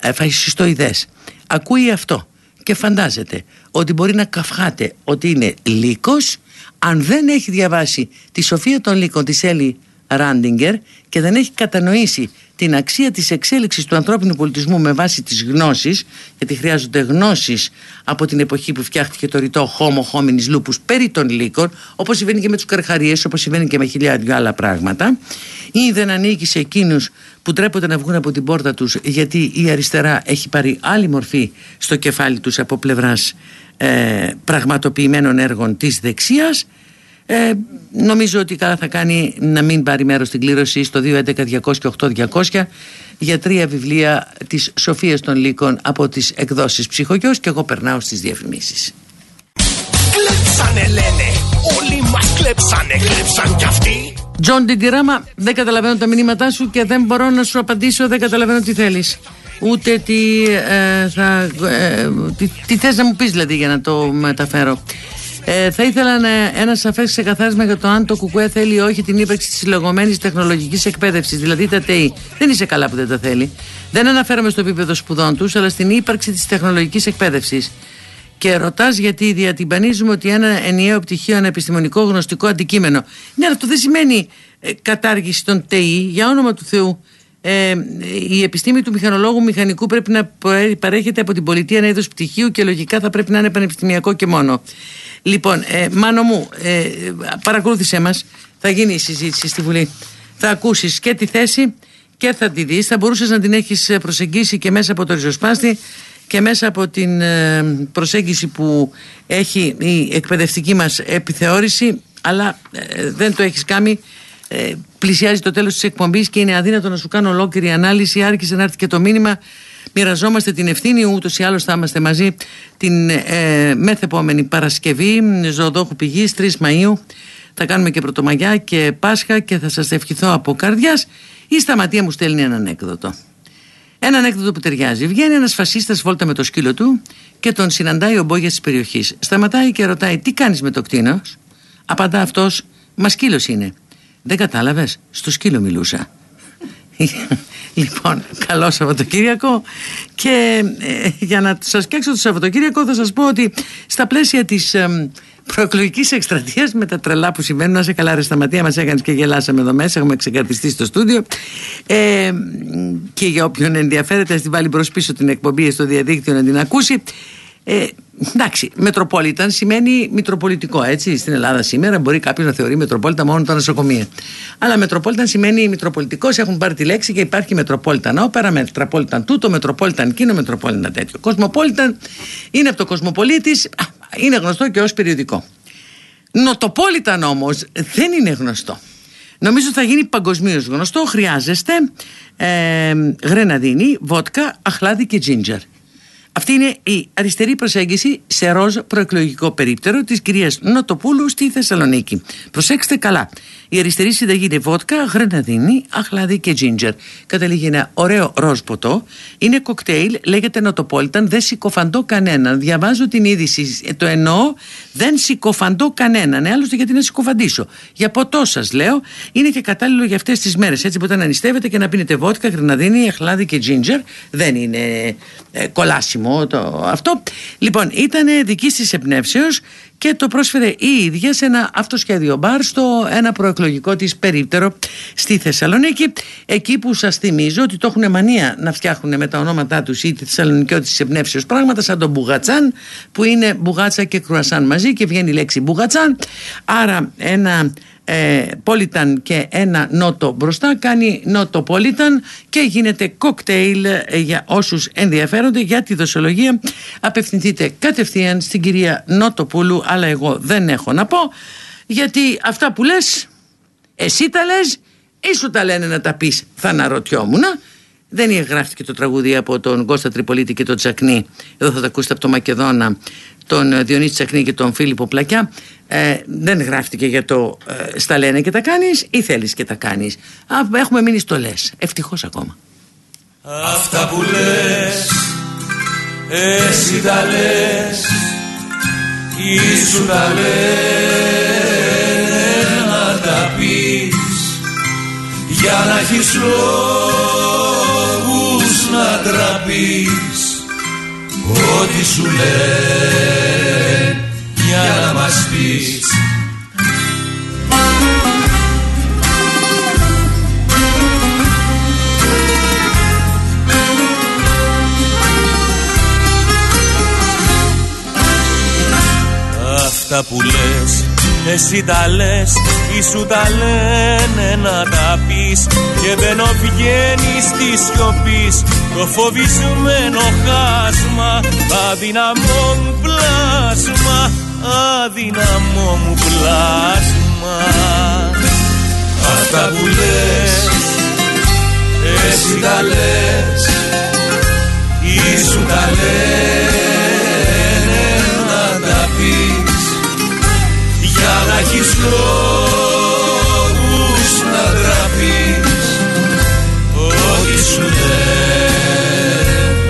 Speaker 3: ε, φασιστοειδές ακούει αυτό και φαντάζεται ότι μπορεί να καυχάται ότι είναι λύκος αν δεν έχει διαβάσει τη σοφία των λύκων της Έλλη Ράντιγκερ και δεν έχει κατανοήσει την αξία της εξέλιξης του ανθρώπινου πολιτισμού με βάση τις γνώσεις γιατί χρειάζονται γνώσεις από την εποχή που φτιάχτηκε το ρητό homo hominis lupus περί των λύκων όπως συμβαίνει και με τους καρχαρίες όπως συμβαίνει και με χιλιάδια άλλα πράγματα ή δεν ανήκει σε εκείνους που τρέπονται να βγουν από την πόρτα τους γιατί η αριστερά έχει πάρει άλλη μορφή στο κεφάλι τους από πλευράς ε, πραγματοποιημένων έργων της δεξίας ε, νομίζω ότι καλά θα κάνει να μην πάρει μέρος στην κλήρωση στο 211-208-200 για τρία βιβλία της Σοφίας των Λύκων από τις εκδόσεις Ψυχογιός και εγώ περνάω στις διαφημίσεις.
Speaker 1: Κλέψανε λένε, όλοι μας κλέψανε, κλέψαν κι αυτοί.
Speaker 3: Τζον Τιντιράμα, δεν καταλαβαίνω τα μηνύματά σου και δεν μπορώ να σου απαντήσω, δεν καταλαβαίνω τι θέλεις. Ούτε τι, ε, θα, ε, τι, τι θες να μου πεις δηλαδή για να το μεταφέρω. Ε, θα ήθελα να, ένα σαφές ξεκαθάρισμα για το αν το ΚΚΕ θέλει ή όχι την ύπαρξη της λεγόμενης τεχνολογικής εκπαίδευσης, δηλαδή τα ΤΕΙ. Δεν είσαι καλά που δεν τα θέλει. Δεν αναφέρομαι στο επίπεδο σπουδών τους, αλλά στην ύπαρξη της τεχνολογικής εκπαίδευσης. Και ρωτάς γιατί διατυμπανίζουμε ότι ένα ενιαίο πτυχίο, ένα επιστημονικό γνωστικό αντικείμενο. Ναι, αλλά αυτό δεν σημαίνει ε, κατάργηση των ΤΕΙ, για όνομα του Θεού. Ε, η επιστήμη του μηχανολόγου μηχανικού πρέπει να παρέχεται από την πολιτεία ένα είδος πτυχίου και λογικά θα πρέπει να είναι πανεπιστημιακό και μόνο. Λοιπόν, ε, Μάνο μου, ε, παρακολούθησέ μας, θα γίνει η συζήτηση στη Βουλή. Θα ακούσεις και τη θέση και θα τη δεις. Θα μπορούσες να την έχεις προσεγγίσει και μέσα από το ριζοσπάστη και μέσα από την ε, προσέγγιση που έχει η εκπαιδευτική μας επιθεώρηση αλλά ε, δεν το έχεις κάνει ε, πλησιάζει το τέλος της εκπομπής και είναι αδύνατο να σου κάνω ολόκληρη ανάλυση άρχισε να έρθει και το μήνυμα μοιραζόμαστε την ευθύνη ούτως ή άλλως θα είμαστε μαζί την ε, μεθεπόμενη Παρασκευή Ζωοδόχου Πηγής 3 Μαΐου θα κάνουμε και Πρωτομαγιά και Πάσχα και θα σας ευχηθώ από καρδιάς η Σταματία μου στέλνει ένα ανέκδοτο ένα ανέκδοτο που ταιριάζει. Βγαίνει ένας φασίστας βόλτα με το σκύλο του και τον συναντάει ο μπόγιας της περιοχής. Σταματάει και ρωτάει: Τι κάνεις με το κτίνος; Απαντά αυτός: Μα σκύλος είναι. Δεν κατάλαβες, στο σκύλο μιλούσα. λοιπόν, καλό Σαββατοκύριακο και ε, για να σας φτιάξω το Σαββατοκύριακο θα σας πω ότι στα πλαίσια της ε, προεκλογικής εκστρατείας με τα τρελά που συμβαίνουν. Να σε καλά, ρε σταματία, μας έκανες και γελάσαμε εδώ μέσα. Έχουμε ξεκρατιστεί στο στούντιο. Ε, και για όποιον ενδιαφέρεται, ας την βάλει μπρος πίσω την εκπομπή στο διαδίκτυο να την ακούσει. Ε, εντάξει, Metropolitan σημαίνει μητροπολιτικό, έτσι. Στην Ελλάδα σήμερα μπορεί κάποιος να θεωρεί Metropolitan μόνο τα νοσοκομεία. Αλλά Metropolitan σημαίνει μητροπολιτικός, έχουν πάρει τη λέξη και υπάρχει Metropolitan όπερα, Metropolitan τούτο, Metropolitan εκείνο, Metropolitan τέτοιο. Cosmopolitan είναι από το Κοσμοπολίτης, είναι γνωστό και ως περιοδικό. Νοτοπόλιταν όμως δεν είναι γνωστό. Νομίζω θα γίνει παγκοσμίως γνωστό. Χρειάζεστε ε, γρεναδίνη, βότκα, αχλάδι και τζίντζερ. Αυτή είναι η αριστερή προσέγγιση σε ροζ προεκλογικό περίπτερο της κυρίας Νοτοπούλου στη Θεσσαλονίκη. Προσέξτε καλά. Η αριστερή συνταγή είναι βότκα, γρεναδίνη, αχλάδι και τζίντζερ. Καταλήγει ένα ωραίο ροζ ποτό. Είναι κοκτέιλ, λέγεται Νοτοπόλιταν, δεν συκοφαντώ κανέναν. Διαβάζω την είδηση, ε, το εννοώ, δεν συκοφαντώ κανέναν. Ε, άλλωστε γιατί να συκοφαντήσω; Για ποτό σας λέω, είναι και κατάλληλο για αυτές τις μέρες. Έτσι μπορείτε να νηστεύετε και να πίνετε βότκα, γρεναδίνη, αχλάδι και τζίντζερ. Δεν είναι ε, κολάσιμο το, αυτό. Λοιπόν, ήταν δική τη εμπνεύσεως και το πρόσφερε η ίδια σε ένα αυτοσχέδιο μπαρ στο ένα προεκλογικό της περίπτερο στη Θεσσαλονίκη. Εκεί που σας θυμίζω ότι το έχουν μανία να φτιάχνουν με τα ονόματά τους ή τη Θεσσαλονικιώτη της εμπνεύσεως πράγματα σαν τον Μπουγατσάν που είναι μπουγάτσα και κρουασάν μαζί και βγαίνει η λέξη Μπουγατσάν. Άρα ένα ε, Πόλιταν και ένα νότο μπροστά κάνει νότο Πόλιταν και γίνεται κοκτέιλ ε, για όσους ενδιαφέρονται για τη δοσολογία. Απευθυνθείτε κατευθείαν στην κυρία Νότοπούλου αλλά εγώ δεν έχω να πω γιατί αυτά που λες εσύ τα λες ή σου τα λένε να τα πεις θα αναρωτιόμουν δεν γράφτηκε το τραγούδι από τον Κώστα Τριπολίτη και τον Τσακνή. Εδώ θα τα ακούσετε από το Μακεδόνα τον Διονύση Τσακνή και τον Φίλιππο Πλακιά ε, δεν γράφτηκε για το ε, στα λένε και τα κάνεις ή θέλεις και τα κάνεις Α, έχουμε μείνει στο λες ευτυχώς ακόμα.
Speaker 8: Αυτά που λες εσύ τα λες ή σου τα λένε να τα πεις. Για να έχεις λόγους να τραπείς ό,τι σου λένε για να μας πεις. Αυτά που λες εσύ τα λες ή σου τα λένε να τα πεις. Και δεν βγαίνει στη σιωπή το φοβισμένο χάσμα. Αδυναμό μου πλάσμα, αδυναμό μου πλάσμα. Αυτά που λες, εσύ τα λες ή σου τα λένε έχεις σκόπους να τραπείς. Ό,τι σου λέει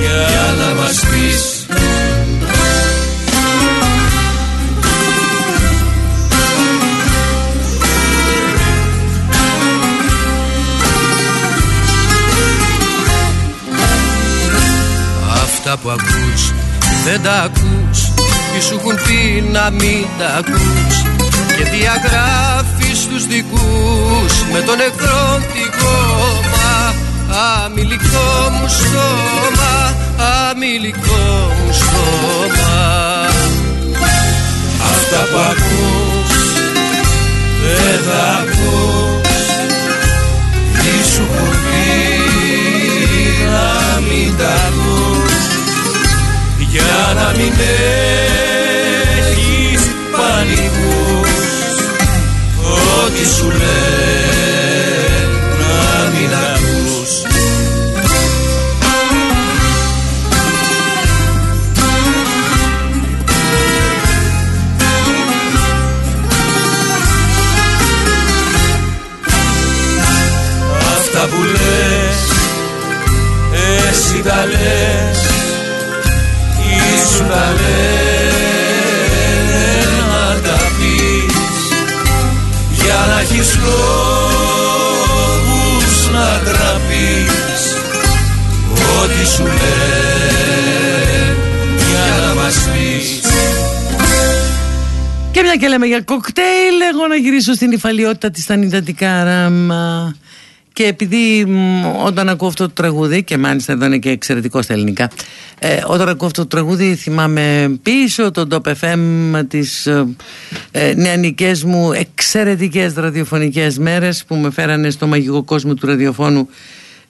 Speaker 8: για να μας πεις.
Speaker 10: Αυτά που ακούς δεν τα ακούς. Ή σου έχουν πει να μην τα ακούς. Και διαγράφεις τους δικούς Με τον εχθρό την κόμμα. Αμιλικό μου στόμα Αμιλικό μου στόμα. Αυτά που ακούς Δεν τα ακούς. Τι σου έχουν πει να μην τα ακούς. Για να μην ό,τι σου λέει να μην ακούς. Αυτά που λες εσύ τα λες σου τα λένε έχεις λόγους να τραπείς. Ό,τι σου λένε για να μας πεις.
Speaker 3: Και μια και λέμε για κοκτέιλ, εγώ να γυρίσω στην υφαλιότητα της Τανίτα Τικάραμα και επειδή όταν ακούω αυτό το τραγούδι και μάλιστα εδώ είναι και εξαιρετικό στα ελληνικά ε, όταν ακούω αυτό το τραγούδι θυμάμαι πίσω τον Top FM τις ε, ε, νεανικές μου εξαιρετικές ραδιοφωνικές μέρες που με φέρανε στο μαγικό κόσμο του ραδιοφώνου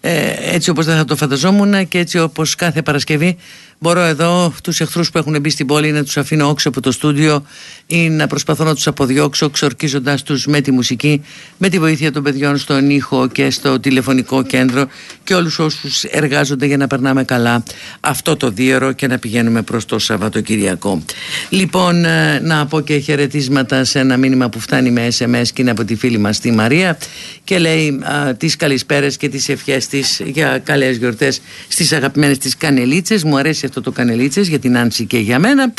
Speaker 3: ε, έτσι όπως δεν θα το φανταζόμουν και έτσι όπως κάθε Παρασκευή μπορώ εδώ τους εχθρούς που έχουν μπει στην πόλη να τους αφήνω όξω από το στούντιο ή να προσπαθώ να τους αποδιώξω ξορκίζοντας τους με τη μουσική με τη βοήθεια των παιδιών στον ήχο και στο τηλεφωνικό κέντρο και όλους όσους εργάζονται για να περνάμε καλά αυτό το δίωρο και να πηγαίνουμε προς το Σαββατοκυριακό. Λοιπόν ε, να πω και χαιρετίσματα σε ένα μήνυμα που φτάνει με SMS και είναι από τη φίλη μας τη Μαρία και λέει α, τις καλησπέρες και τις ευχές της για καλές γιορτές στις αγαπημένες της Κανελίτσες. Μου αρέσει αυτό το Κανελίτσες για την Άνση και για μένα.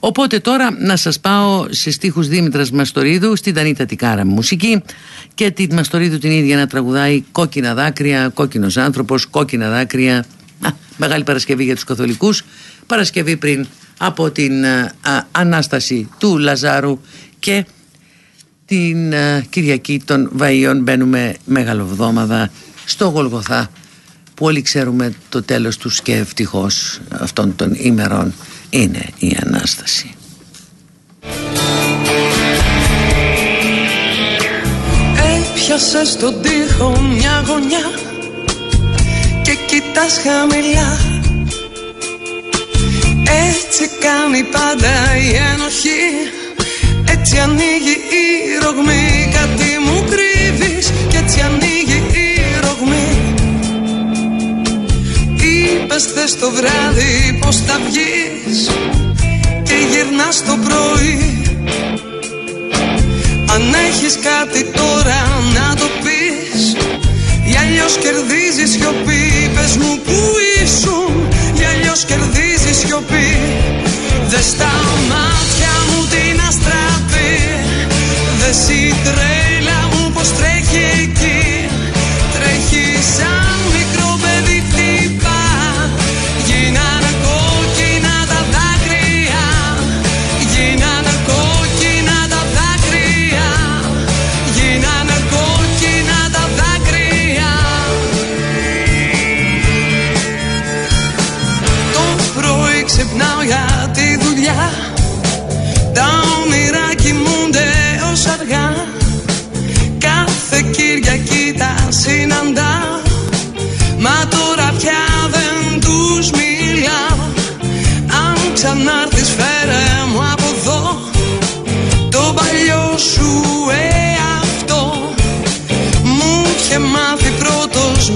Speaker 3: Οπότε τώρα να σας πάω σε στίχους Δήμητρας Μαστορίδου στην Τανίτα Τικάρα μουσική και τη Μαστορίδου την ίδια να τραγουδάει κόκκινα δάκρυα, κόκκινος άνθρωπος, κόκκινα δάκρυα Α, Μεγάλη Παρασκευή για τους Καθολικούς. Παρασκευή πριν από την α, Ανάσταση του Λαζάρου και την α, Κυριακή των Βαϊών μπαίνουμε Μεγαλοβδόμαδα στο Γολγοθά που όλοι ξέρουμε το τέλος τους και ευτυχώς αυτών των ημερών είναι η Ανάσταση.
Speaker 11: Έπιασε στον τοίχο μια γωνιά και κοιτάς χαμηλά. Έτσι κάνει πάντα η ενοχή Έτσι ανοίγει η ρογμή. Κάτι μου κρύβεις και έτσι ανοίγει η ρογμή Είπες θες το βράδυ πως θα βγεις Και γυρνάς το πρωί. Αν έχεις κάτι τώρα να το πεις Ή αλλιώς κερδίζεις σιωπή Πες μου που ήσουν Ή αλλιώς κερδίζεις σιωπή. Δε στα μάτια μου την αστραπή Δε η τρέλα μου πως τρέχει εκεί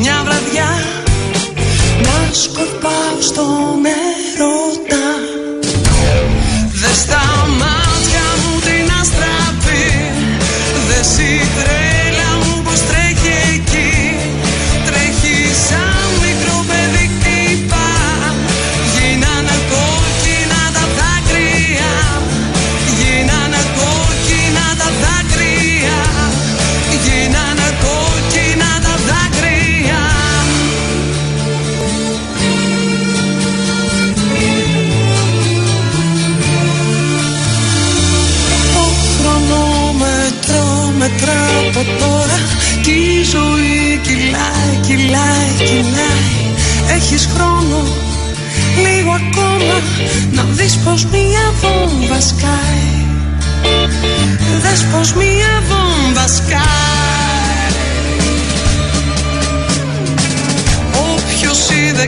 Speaker 11: μια βραδιά Να σκορπάω στον έρωτα κυλάει, κυλάει, κυλάει Έχεις χρόνο λίγο ακόμα Να δεις πως μία βόμβα σκάει. Δες πως μία βόμβα σκάει. Όποιος είδε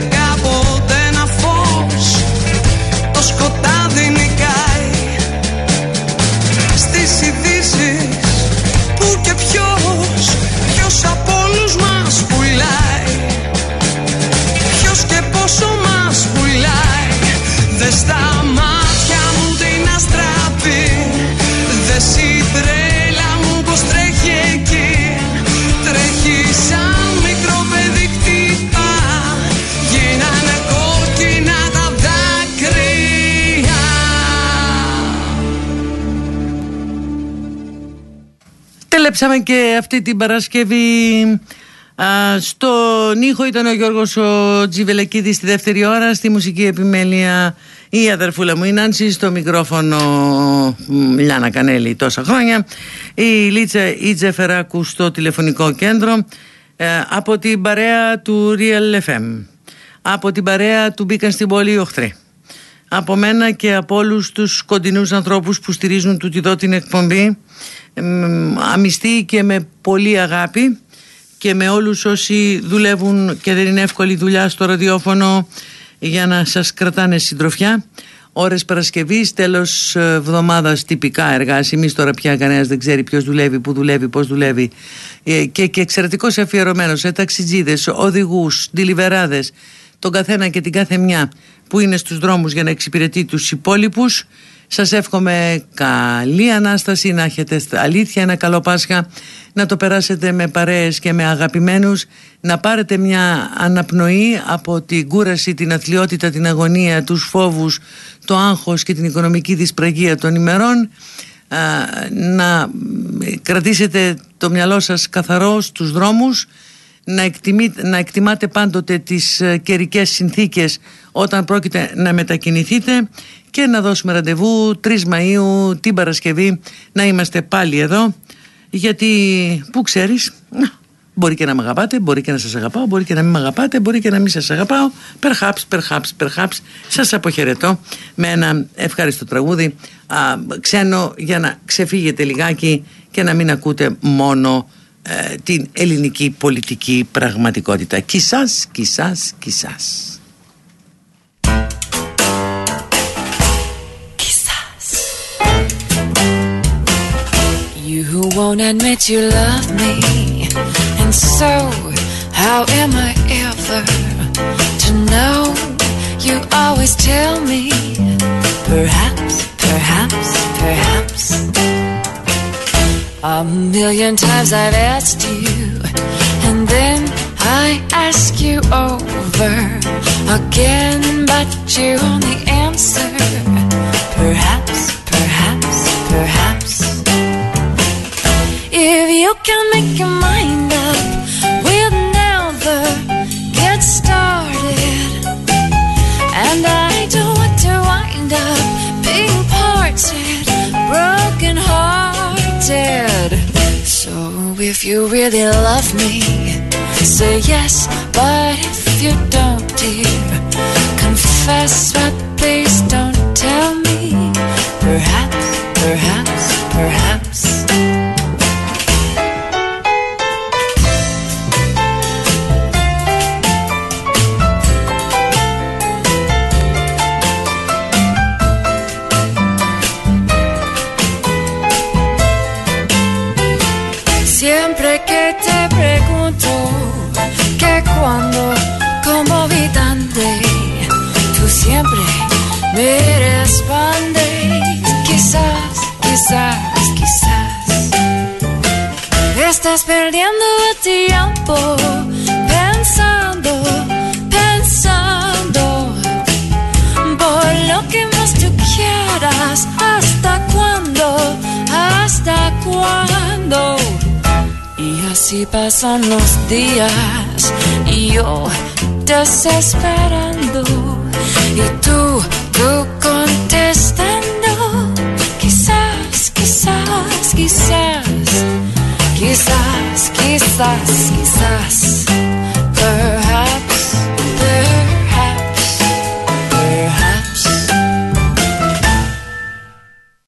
Speaker 3: Τελέψαμε και αυτή την Παρασκευή Α, στον ήχο ήταν ο Γιώργος ο Τζιβελεκίδης στη δεύτερη ώρα στη μουσική επιμέλεια η αδερφούλα μου η Νάνση στο μικρόφωνο μ, Λιάνα Κανέλη τόσα χρόνια η Λίτσα Ιτζεφεράκου στο τηλεφωνικό κέντρο ε, από την παρέα του Real FM από την παρέα του μπήκαν στην πόλη οι οχθροί από μένα και από όλους τους κοντινούς ανθρώπους που στηρίζουν τούτη εδώ την εκπομπή εμ, αμυστή και με πολύ αγάπη και με όλους όσοι δουλεύουν και δεν είναι εύκολη δουλειά στο ραδιόφωνο για να σας κρατάνε συντροφιά. Ώρες Παρασκευής, τέλος εβδομάδας τυπικά εργάσιμης. Τώρα πια κανένας δεν ξέρει ποιος δουλεύει, που δουλεύει, πώς δουλεύει. Ε, και, και εξαιρετικός αφιερωμένος σε ταξιτζίδες, οδηγούς, ντιλιβεράδες τον καθένα και την κάθε μια που είναι στους δρόμους για να εξυπηρετεί τους υπόλοιπους. Σας εύχομαι καλή Ανάσταση, να έχετε στα- αλήθεια ένα καλό Πάσχα, να το περάσετε με παρέες και με αγαπημένους, να πάρετε μια αναπνοή από την κούραση, την αθλειότητα, την αγωνία, τους φόβους, το άγχος και την οικονομική δυσπραγία των ημερών, α, να κρατήσετε το μυαλό σας καθαρό στους δρόμους, να, εκτιμεί, να εκτιμάτε πάντοτε τις ε, καιρικές συνθήκες όταν πρόκειται να μετακινηθείτε και να δώσουμε ραντεβού 3 Μαΐου την Παρασκευή να είμαστε πάλι εδώ. Γιατί που ξέρεις να, μπορεί και να με αγαπάτε, μπορεί και να σας αγαπάω, μπορεί και να μην με αγαπάτε, μπορεί και να μην σας αγαπάω. Perhaps, perhaps, perhaps σας αποχαιρετώ με ένα ευχάριστο τραγούδι. Α, ξένο για να ξεφύγετε λιγάκι και να μην ακούτε μόνο ε, την ελληνική πολιτική πραγματικότητα. Κισάς, κισάς, κισάς.
Speaker 4: You won't admit you love me, and so how am I ever to know? You always tell me, perhaps, perhaps, perhaps. A million times I've asked you, and then I ask you over again, but you only answer, perhaps, perhaps, perhaps. If you can make your mind up, we'll never get started. And I don't want to wind up being parted, broken. So if you really love me, say yes. But if you don't, dear, confess. But please don't tell me. Perhaps, perhaps, perhaps. Me respondes quizás, quizás, quizás. Estás perdiendo el tiempo pensando, pensando. Por lo que más tú quieras hasta cuándo, hasta cuándo y así pasan los días y yo desesperando. Y tú, Tú contestando, quizás, quizás, quizás, quizás, quizás, quizás.